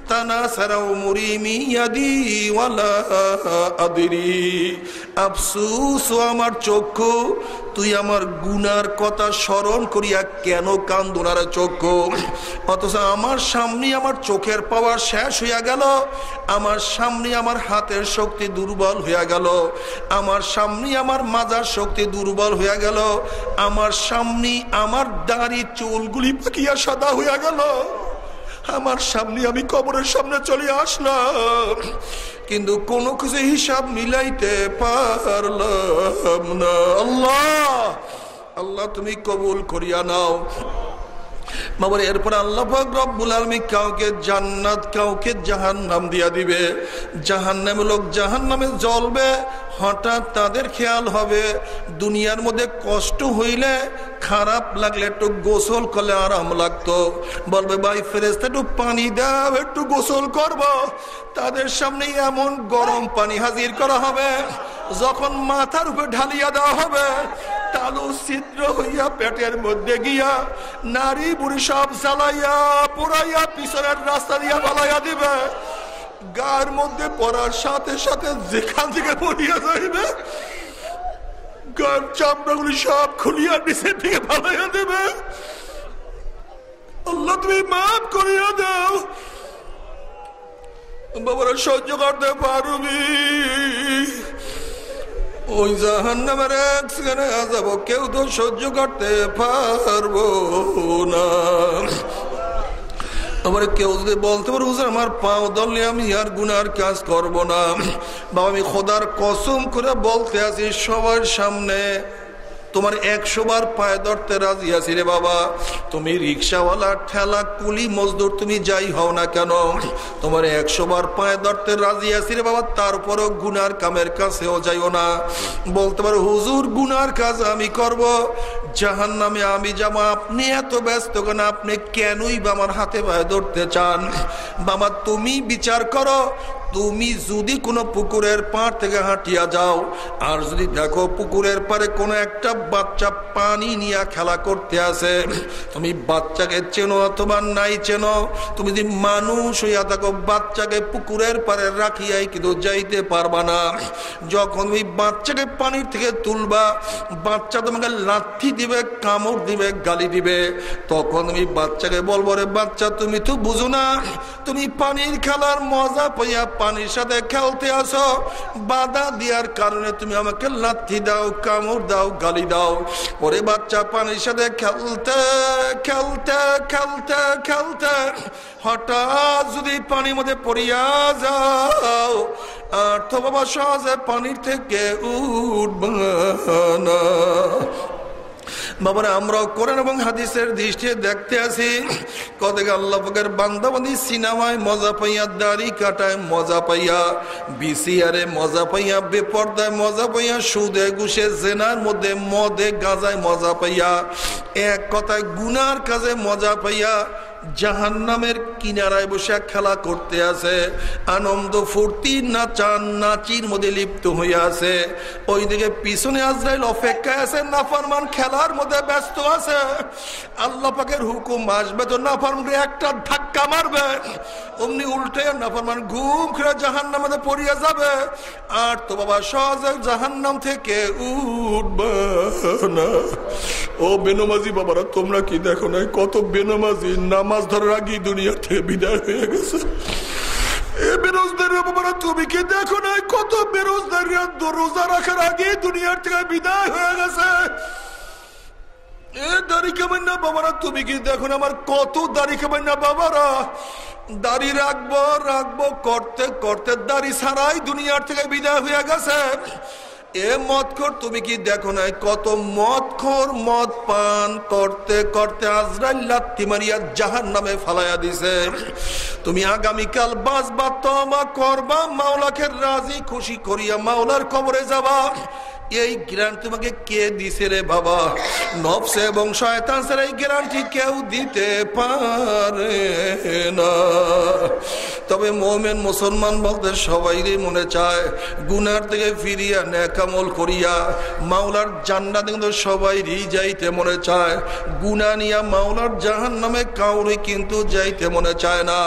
আফসুস আমার চক্ষু, তুই আমার গুনার কথা স্মরণ করিয়া কেন কান্দোনার চক্ষু? অথচ আমার সামনে আমার চোখের পাওয়ার শেষ হইয়া গেল, আমার সামনে আমার হাতের শক্তি দুর্বল হইয়া গেল, আমার সামনে আমার মাজার শক্তি দুর্বল হইয়া গেল, আমার সামনে আমার দাড়ি চুলগুলি পাকিয়া সাদা হইয়া গেল। আমার সামনে, আমি কবরের সামনে চলে আসলাম। কিন্তু কোনো কিছু হিসাব মিলাইতে পারলাম না। আল্লাহ আল্লাহ তুমি কবুল করিয়া নাও। বাবার, এরপর আল্লাহ রব্বুল আলমী কাউকে জান্নাত, কাউকে জাহান নাম দিয়া দিবে। জাহান নামে লোক জাহান নামে জ্বলবে হঠাৎ তাদের খেয়াল হবে, দুনিয়ার মধ্যে কষ্ট হইলে খারাপ লাগলে একটু গোসল করলে আরাম লাগতো বলবে, ভাই ফেরেস্তা একটু পানি দাও, একটু গোসল করব। তাদের সামনে এমন গরম পানি হাজির করা হবে, যখন মাথার উপরে ঢালিয়া দেওয়া হবে, তালু ছিদ্র হইয়া পেটের মধ্যে গিয়া নারী বুড়ি সব জ্বালাইয়া পুরাইয়া পিছনের রাস্তা দিয়া বালাইয়া দিবে গার মধ্যে পড়ার সাথে সাথে যেখান থেকে পড়িয়া যাইবে গার চামড়াগুলি সব খুলিয়া নিচের দিকে বালাইয়া দেবে। আল্লাহ, তুমি মাফ করিয়া দাও। বাবারা, সহ্য করতে পারবি ওই জাহান নামের এক সেখানে কেউ তো সহ্য করতে পারব না। আবার কেউ যদি বলতে পারো আমার পাও দলে আমি আর গুনার কাজ করব না। বা আমি খোদার কসম করে বলতে আছি সবার সামনে। তোমার একশো বার পায়ে ধরতে রাজি আছি রে বাবা। তুমি রিক্সাওয়ালা, ঠেলা, কুলি, মজদুর, তুমি যাই হও না কেন? তোমার একশো বার পায়ে ধরতে রাজি আছি রে বাবা তারপরও গুনার কামের কাছেও যাইও না। বলতে পারো, হুজুর, গুনার কাজ আমি করব। জাহান নামে আমি যাব, আপনি এত ব্যস্ত কেন? আপনি কেনই বা আমার হাতে পায়ে ধরতে চান? বাবা, তুমি বিচার করো তুমি যদি কোনো পুকুরের পাড় থেকে হাঁটিয়া যাও, আর যদি দেখো পুকুরের পারে কোনো একটা বাচ্চা পানি নিয়ে খেলা করতে আসে, তুমি বাচ্চাকে চেনো অথবা নাই চেনো, তুমি যদি মানুষ হইয়া থাকো, বাচ্চাকে পুকুরের পারে রাখিয়াই কিন্তু যাইতে পারবা না। যখন তুমি বাচ্চাকে পানির থেকে তুলবা, বাচ্চা তোমাকে লাথি দিবে, কামড় দিবে, গালি দিবে, তখন তুমি বাচ্চাকে বলব, রে বাচ্চা, তুমি তো বুঝো না, তুমি পানির খেলার মজা পাইয়া পানির সাথে খেলতে আসো। বাধা দেওয়ার কারণে তুমি আমাকে লাথি দাও, কামড় দাও, গালি দাও। ওরে বাচ্চা, পানির সাথে খেলতে খেলতে খেলতে খেলতে। হঠাৎ যদি পানির মধ্যে পড়িয়া যাও, আর তো বাবা সহজে পানির থেকে উঠব না। বাবারে আমরাও কোরআন এবং হাদিসের দৃষ্টি দেখতে আছি। কতক আল্লাহের পাকের বান্দাবান্দি সিনেমায় মজা পাইয়া, দাড়ি কাটায় মজা পাইয়া, বিসিআরে মজা পাইয়া, বেপর্দায় মজা পাইয়া, সুদে গুসে জেনার মধ্যে মদে গাজায় মজা পাইয়া, এক কথায় গুনার কাজে মজা পাইয়া জাহান নামের কিনারায় বসে খেলা করতে আছে আনন্দ ফুর্তি, নাচান, নাচির মধ্যে লিপ্ত হয়ে আছে ওইদিকে পিছনে আজরাইল অপেক্ষায় আছে, নাফারমান খেলার মধ্যে ব্যস্ত আছে। আল্লাহ পাকের হুকুম আসবে তো নাফারমান একটা ধাক্কা মারবে। অমনি উল্টে নাফারমান ঘুম খেয়ে জাহান নামে পড়িয়ে যাবে। আর তো বাবা সহজে জাহান নাম থেকে উঠবে না। ও বেনমাজি বাবারা, তোমরা কি দেখো না কত বেনমাজি নামাজ ধরার আগেই দুনিয়া থেকে বিদায় হয়ে গেছে। তুমি কি কত বেরোজদারি রোজা রাখার আগে দুনিয়ার থেকে বিদায় হয়ে গেছে। এ দাড়ি না তুমি কি আমার কত দাড়ি না দাড়ি রাখব রাখব, করতে করতে দাড়ি ছাড়াই দুনিয়ার থেকে বিদায় হয়ে গেছে। এ মদ খোর তুমি কি দেখো নাই? কত মদ খোর মদ পান করতে করতে আজরাইল লাত্তি মারিয়া জাহান নামে ফালাইয়া দিছে। তুমি আগামীকাল বাঁচবা তমা করবা, মাওলাকে রাজি খুশি করিয়া মাওলার কবরে যাবা। এই গ্যারান্টি তোমাকে কে দিছে রে বাবা? নফসে এবং শয়তান স্যার এই গ্যারান্টি কেউ দিতে পারে না। তবে মোমেন মুসলমান বলতে সবাইরই মনে চায়, গুনার থেকে ফিরিয়া ন্যাকামল করিয়া মাওলার জান্নাত কিন্তু সবাইরই যাইতে মনে চায়। গুনা নিয়া মাওলার জাহান নামে কাউরি কিন্তু যাইতে মনে চায় না।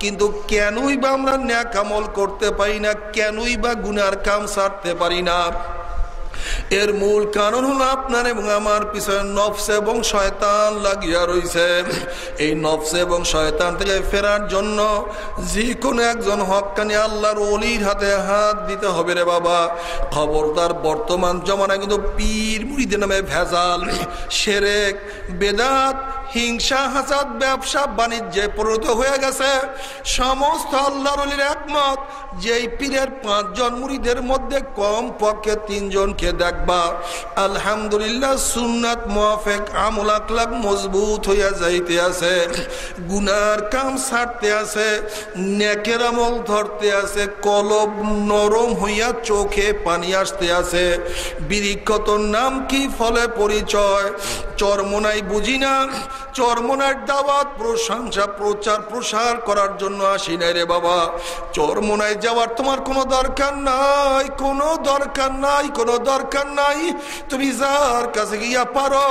কিন্তু কেনই বা আমরা ন্যাকামল করতে পারি না, কেনই বা গুনার কাম সারতে পারি না? এর মূল কারণ হলো আপনার এবং আমার পিছনে নফস এবং শয়তান লাগিয়া রয়েছে এই নফস এবং শয়তান থেকে ফেরার জন্য যে কোনো একজন হকানি আল্লাহর অলির হাতে হাত দিতে হবে রে বাবা। খবরদার বর্তমান জমানায় কিন্তু পীর মুড়িদের নামে ভেজাল, সেরেক, বেদাত হিংসা, হাসাদ, ব্যবসা, বাণিজ্যে পরিণত হয়ে গেছে। সমস্ত আল্লাহর একমত, যেই পীরের পাঁচজন মুড়িদের মধ্যে কম পক্ষে তিনজনকে দেখবা। আলহামদুলিল্লাহ, সুন্নাত মোয়াফেক আমল আকলাক মজবুত হইয়া যাইতে আছে। গুনার কাম ছাড়তে আছে, নেকের আমল ধরতে আছে, কলব নরম হইয়া চোখে পানি আসতে আছে। বিরিক্ষত নাম কি? ফলে পরিচয়। চরমনাই বুঝি না। চরমনার দাওয়াত, প্রশংসা, প্রচার, প্রসার করার জন্য আসি নাই রে বাবা। চরমনায় যাওয়ার তোমার কোনো দরকার নাই, কোনো দরকার নাই, কোনো দরকার নাই। তুমি যার কাছে গিয়া পারো,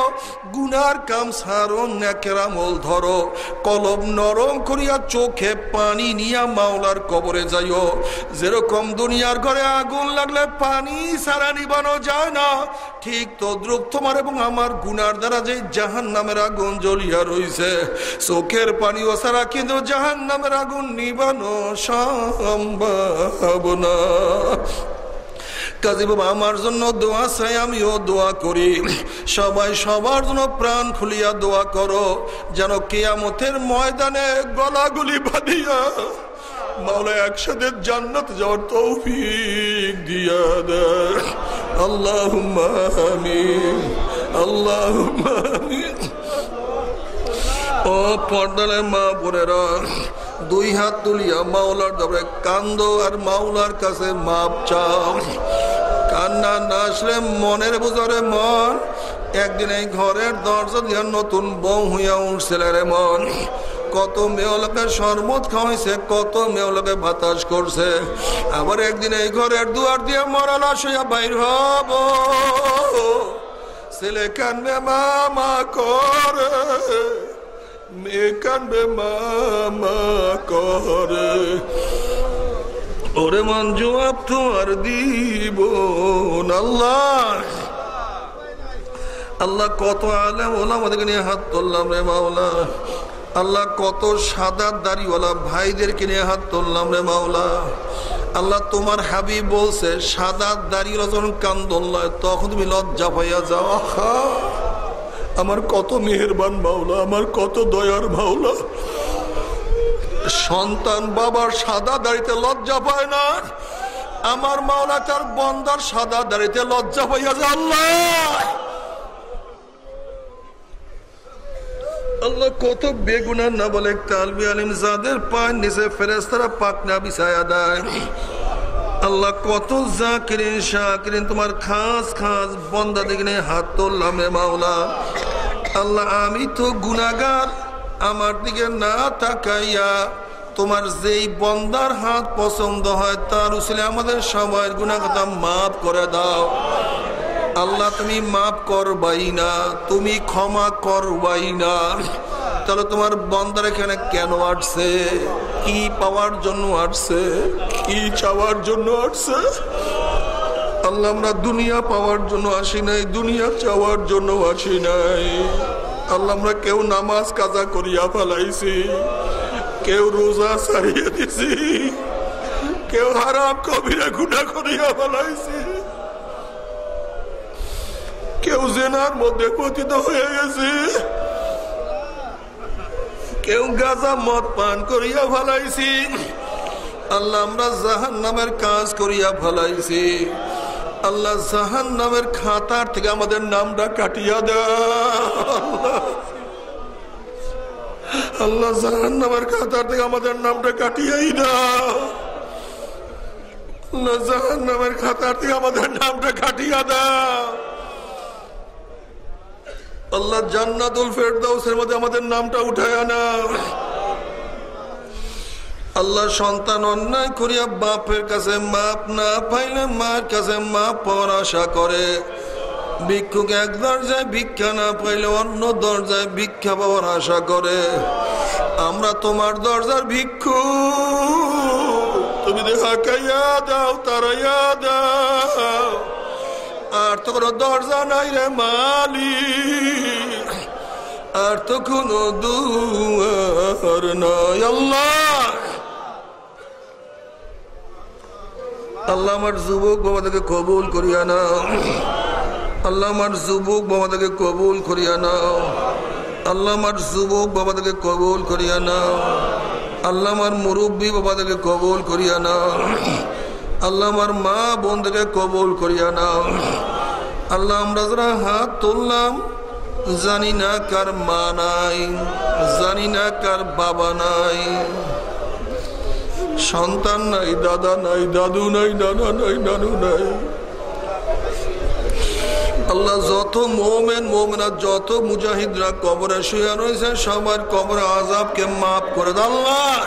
গুনার কাম সারো ন্যাকেরামল ধরো। কলম নরম করিয়া চোখে পানি নিয়া মাওলার কবরে যাইও। যেরকম দুনিয়ার ঘরে আগুন লাগলে পানি সারা নিবানো যায় না। ঠিক তো দ্রুপ তোমার এবং আমার গুনার দ্বারা যে জাহান নামের আগুন জ্বলিয়া রইছে। চোখের পানি কিন্তু জাহান নামের আগুন নিবানো সম্ভব না। কাজী বাবা, আমার জন্য দোয়া চাই, আমিও দোয়া করি। সবাই সবার জন্য প্রাণ খুলিয়া দোয়া করো, যেন কেয়ামতের ময়দানে গলাগুলি বাঁধিয়া মাওলা একসাথে জান্নাত যাওয়ার তৌফিক দিয়া দেয়। আল্লাহ আল্লাহ ও পর্দালের মা বোনেরা, দুই হাত তুলিয়া মাওলার দরবারে কান্দ আর মাওলার কাছে মাপ চাও। কান্না না আসলে মনের বুঝরে মন একদিন এই ঘরের দরজা দিয়ে নতুন বউ হইয়া উঠছিল রে মন কত মেয়লাকে শরবত খাওয়াইছে, কত মেয়লাকে বাতাস করছে। আবার একদিন এই ঘরের দুয়ার দিয়ে মরালা শুয়া বাইর হব। ছেলে কানবে মামা করে, মেয়ে কানবে মামা করে। ওরে মন জবাব তোমার দিব আল্লাহ। আল্লাহ কত আলেম ওলা আমাদেরকে নিয়ে হাত তুললাম রে মাওলা। আল্লাহ কত সাদা দাড়িওয়ালা ভাইদেরকে নিয়ে হাত তুললাম রে মাওলা। আল্লাহ তোমার হাবিব বলছে, সাদা দাড়িওয়ালা যখন কান্দোল্লায় তখন তুমি লজ্জা পাইয়া যাও। আমার কত মেহেরবান মাওলা, আমার কত দয়ার মাওলা। সন্তান বাবার সাদা দাড়িতে লজ্জা পায় না। আমার মাওলা তার বন্দার সাদা দাড়িতে লজ্জা পাইয়া যায় আল্লাহ! কত বেগুনা না বলে কালবি আলিম যাদের পায়ের নিচে ফেরেস্তারা পাকনা বিছায়া দেয়। আল্লাহ কত জাকিরিন শাকিরিন, তোমার খাস খাস বন্দা দেখে হাত তুললাম রে মাওলা। আল্লাহ, আমি তো গুনাগার আমার দিকে না তাকাইয়া তোমার যেই বন্দার হাত পছন্দ হয়, তার উসলে আমাদের সবাই গুণাগতা মাফ করে দাও। আল্লাহ, তুমি মাফ করবাই না, তুমি ক্ষমা করবাই না। তাহলে তোমার বন্দার এখানে কেন আসছে? কি পাওয়ার জন্য আসছে? কি চাওয়ার জন্য আসছে? আল্লাহ, আমরা দুনিয়া পাওয়ার জন্য আসি নাই, দুনিয়া চাওয়ার জন্য আসি নাই। আল্লাহ, আমরা কেউ নামাজ কাজা করিয়া ফেলাইছি, কেউ রোজা সারিয়ে দিছি, কেউ হারাম কবিরা গুণা করিয়া ফেলাইছি। কেউ জেনার মধ্যে পতিত হয়ে গেছে। কেউ গাজা মদ পান করিয়া ফেলাইছি। আল্লাহ আমরা জাহান নামের কাজ করিয়া ফেলাইছি। আল্লাহ জাহান নামের খাতার থেকে আমাদের নামটা কাটিয়া দেয় আল্লাহ। জাহান নামের খাতার থেকে আমাদের নামটা কাটিয়াই আল্লাহ জাহান নামের খাতার থেকে আমাদের নামটা কাটিয়া দাও আল্লাহ জান্নাতুল ফেরদাউসের মধ্যে আমাদের নামটা উঠায় না আল্লাহ সন্তান অন্যায় করিয়া বাপের কাছে মাপ না পাইলে মার কাছে মাপ পাওয়ার আশা করে। ভিক্ষুক এক দরজায় ভিক্ষা না পাইলে অন্য দরজায় ভিক্ষা পাওয়ার আশা করে। আমরা তোমার দরজার ভিক্ষু তুমি দেখা দাও, তারাইয়া দাও। আর তো কোনো দরজা নাই রে মালি আর তো কোনো দুয়ার নয় আল্লাহ! আল্লাহ আমার যুবক বাবাদেরকে কবুল করিয়া নাও। আল্লাহ আমার যুবক বাবাদেরকে কবুল করিয়া নাও। আল্লাহ আমার যুবক বাবাদেরকে কবুল করিয়া নাও। আল্লাহ আমার মুরব্বী বাবাদেরকে কবুল করিয়া নাও। আল্লাহ আমার মা বোনদেরকে কবুল করিয়া নাও। আল্লাহ আমরা যারা হাত তুললাম জানি না কার মা নাই, জানি না কার বাবা নাই। সন্তান নাই, দাদা নাই, দাদু নাই, নানা নাই, নানু নাই। আল্লাহ যত মোমেন, মোমেনা, যত মুজাহিদরা কবরে শুয়ে রয়েছে সবার কবরে আজাবকে মাফ করে আল্লাহ।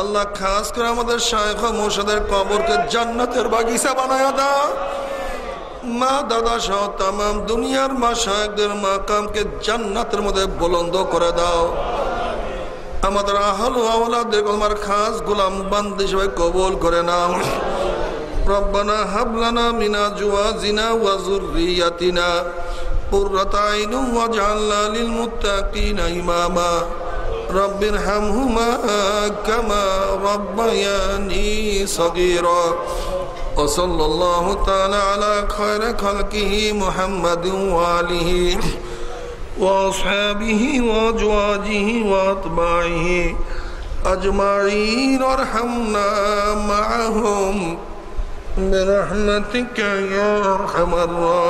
আল্লাহ খাস করে আমাদের শায়খ মোর্শাদের কবরকে জান্নাতের বাগিচা বানায় দাও। মা দাদা সহ তাম দুনিয়ার মা শায়কদের মাকামকে জান্নাতের মধ্যে বুলন্দ করে দাও আমাদের আহল আওলাদের তোমার খাস গোলাম বান্দ হিসেবে কবুল করে নাও রব্বানা হাবলানা মিনা জুয়াজিনা ওয়া যুররিয়াতিনা قرة عين واجعلنا للمتقين إماما رب ارحمهما كما ربياني صغيرا وصلى الله تعالى على خير خلقه محمد وآله وأصحابه وأزواجه وأتباعه أجمعين وارحمنا معهم برحمتك يا أرحم الراحمين.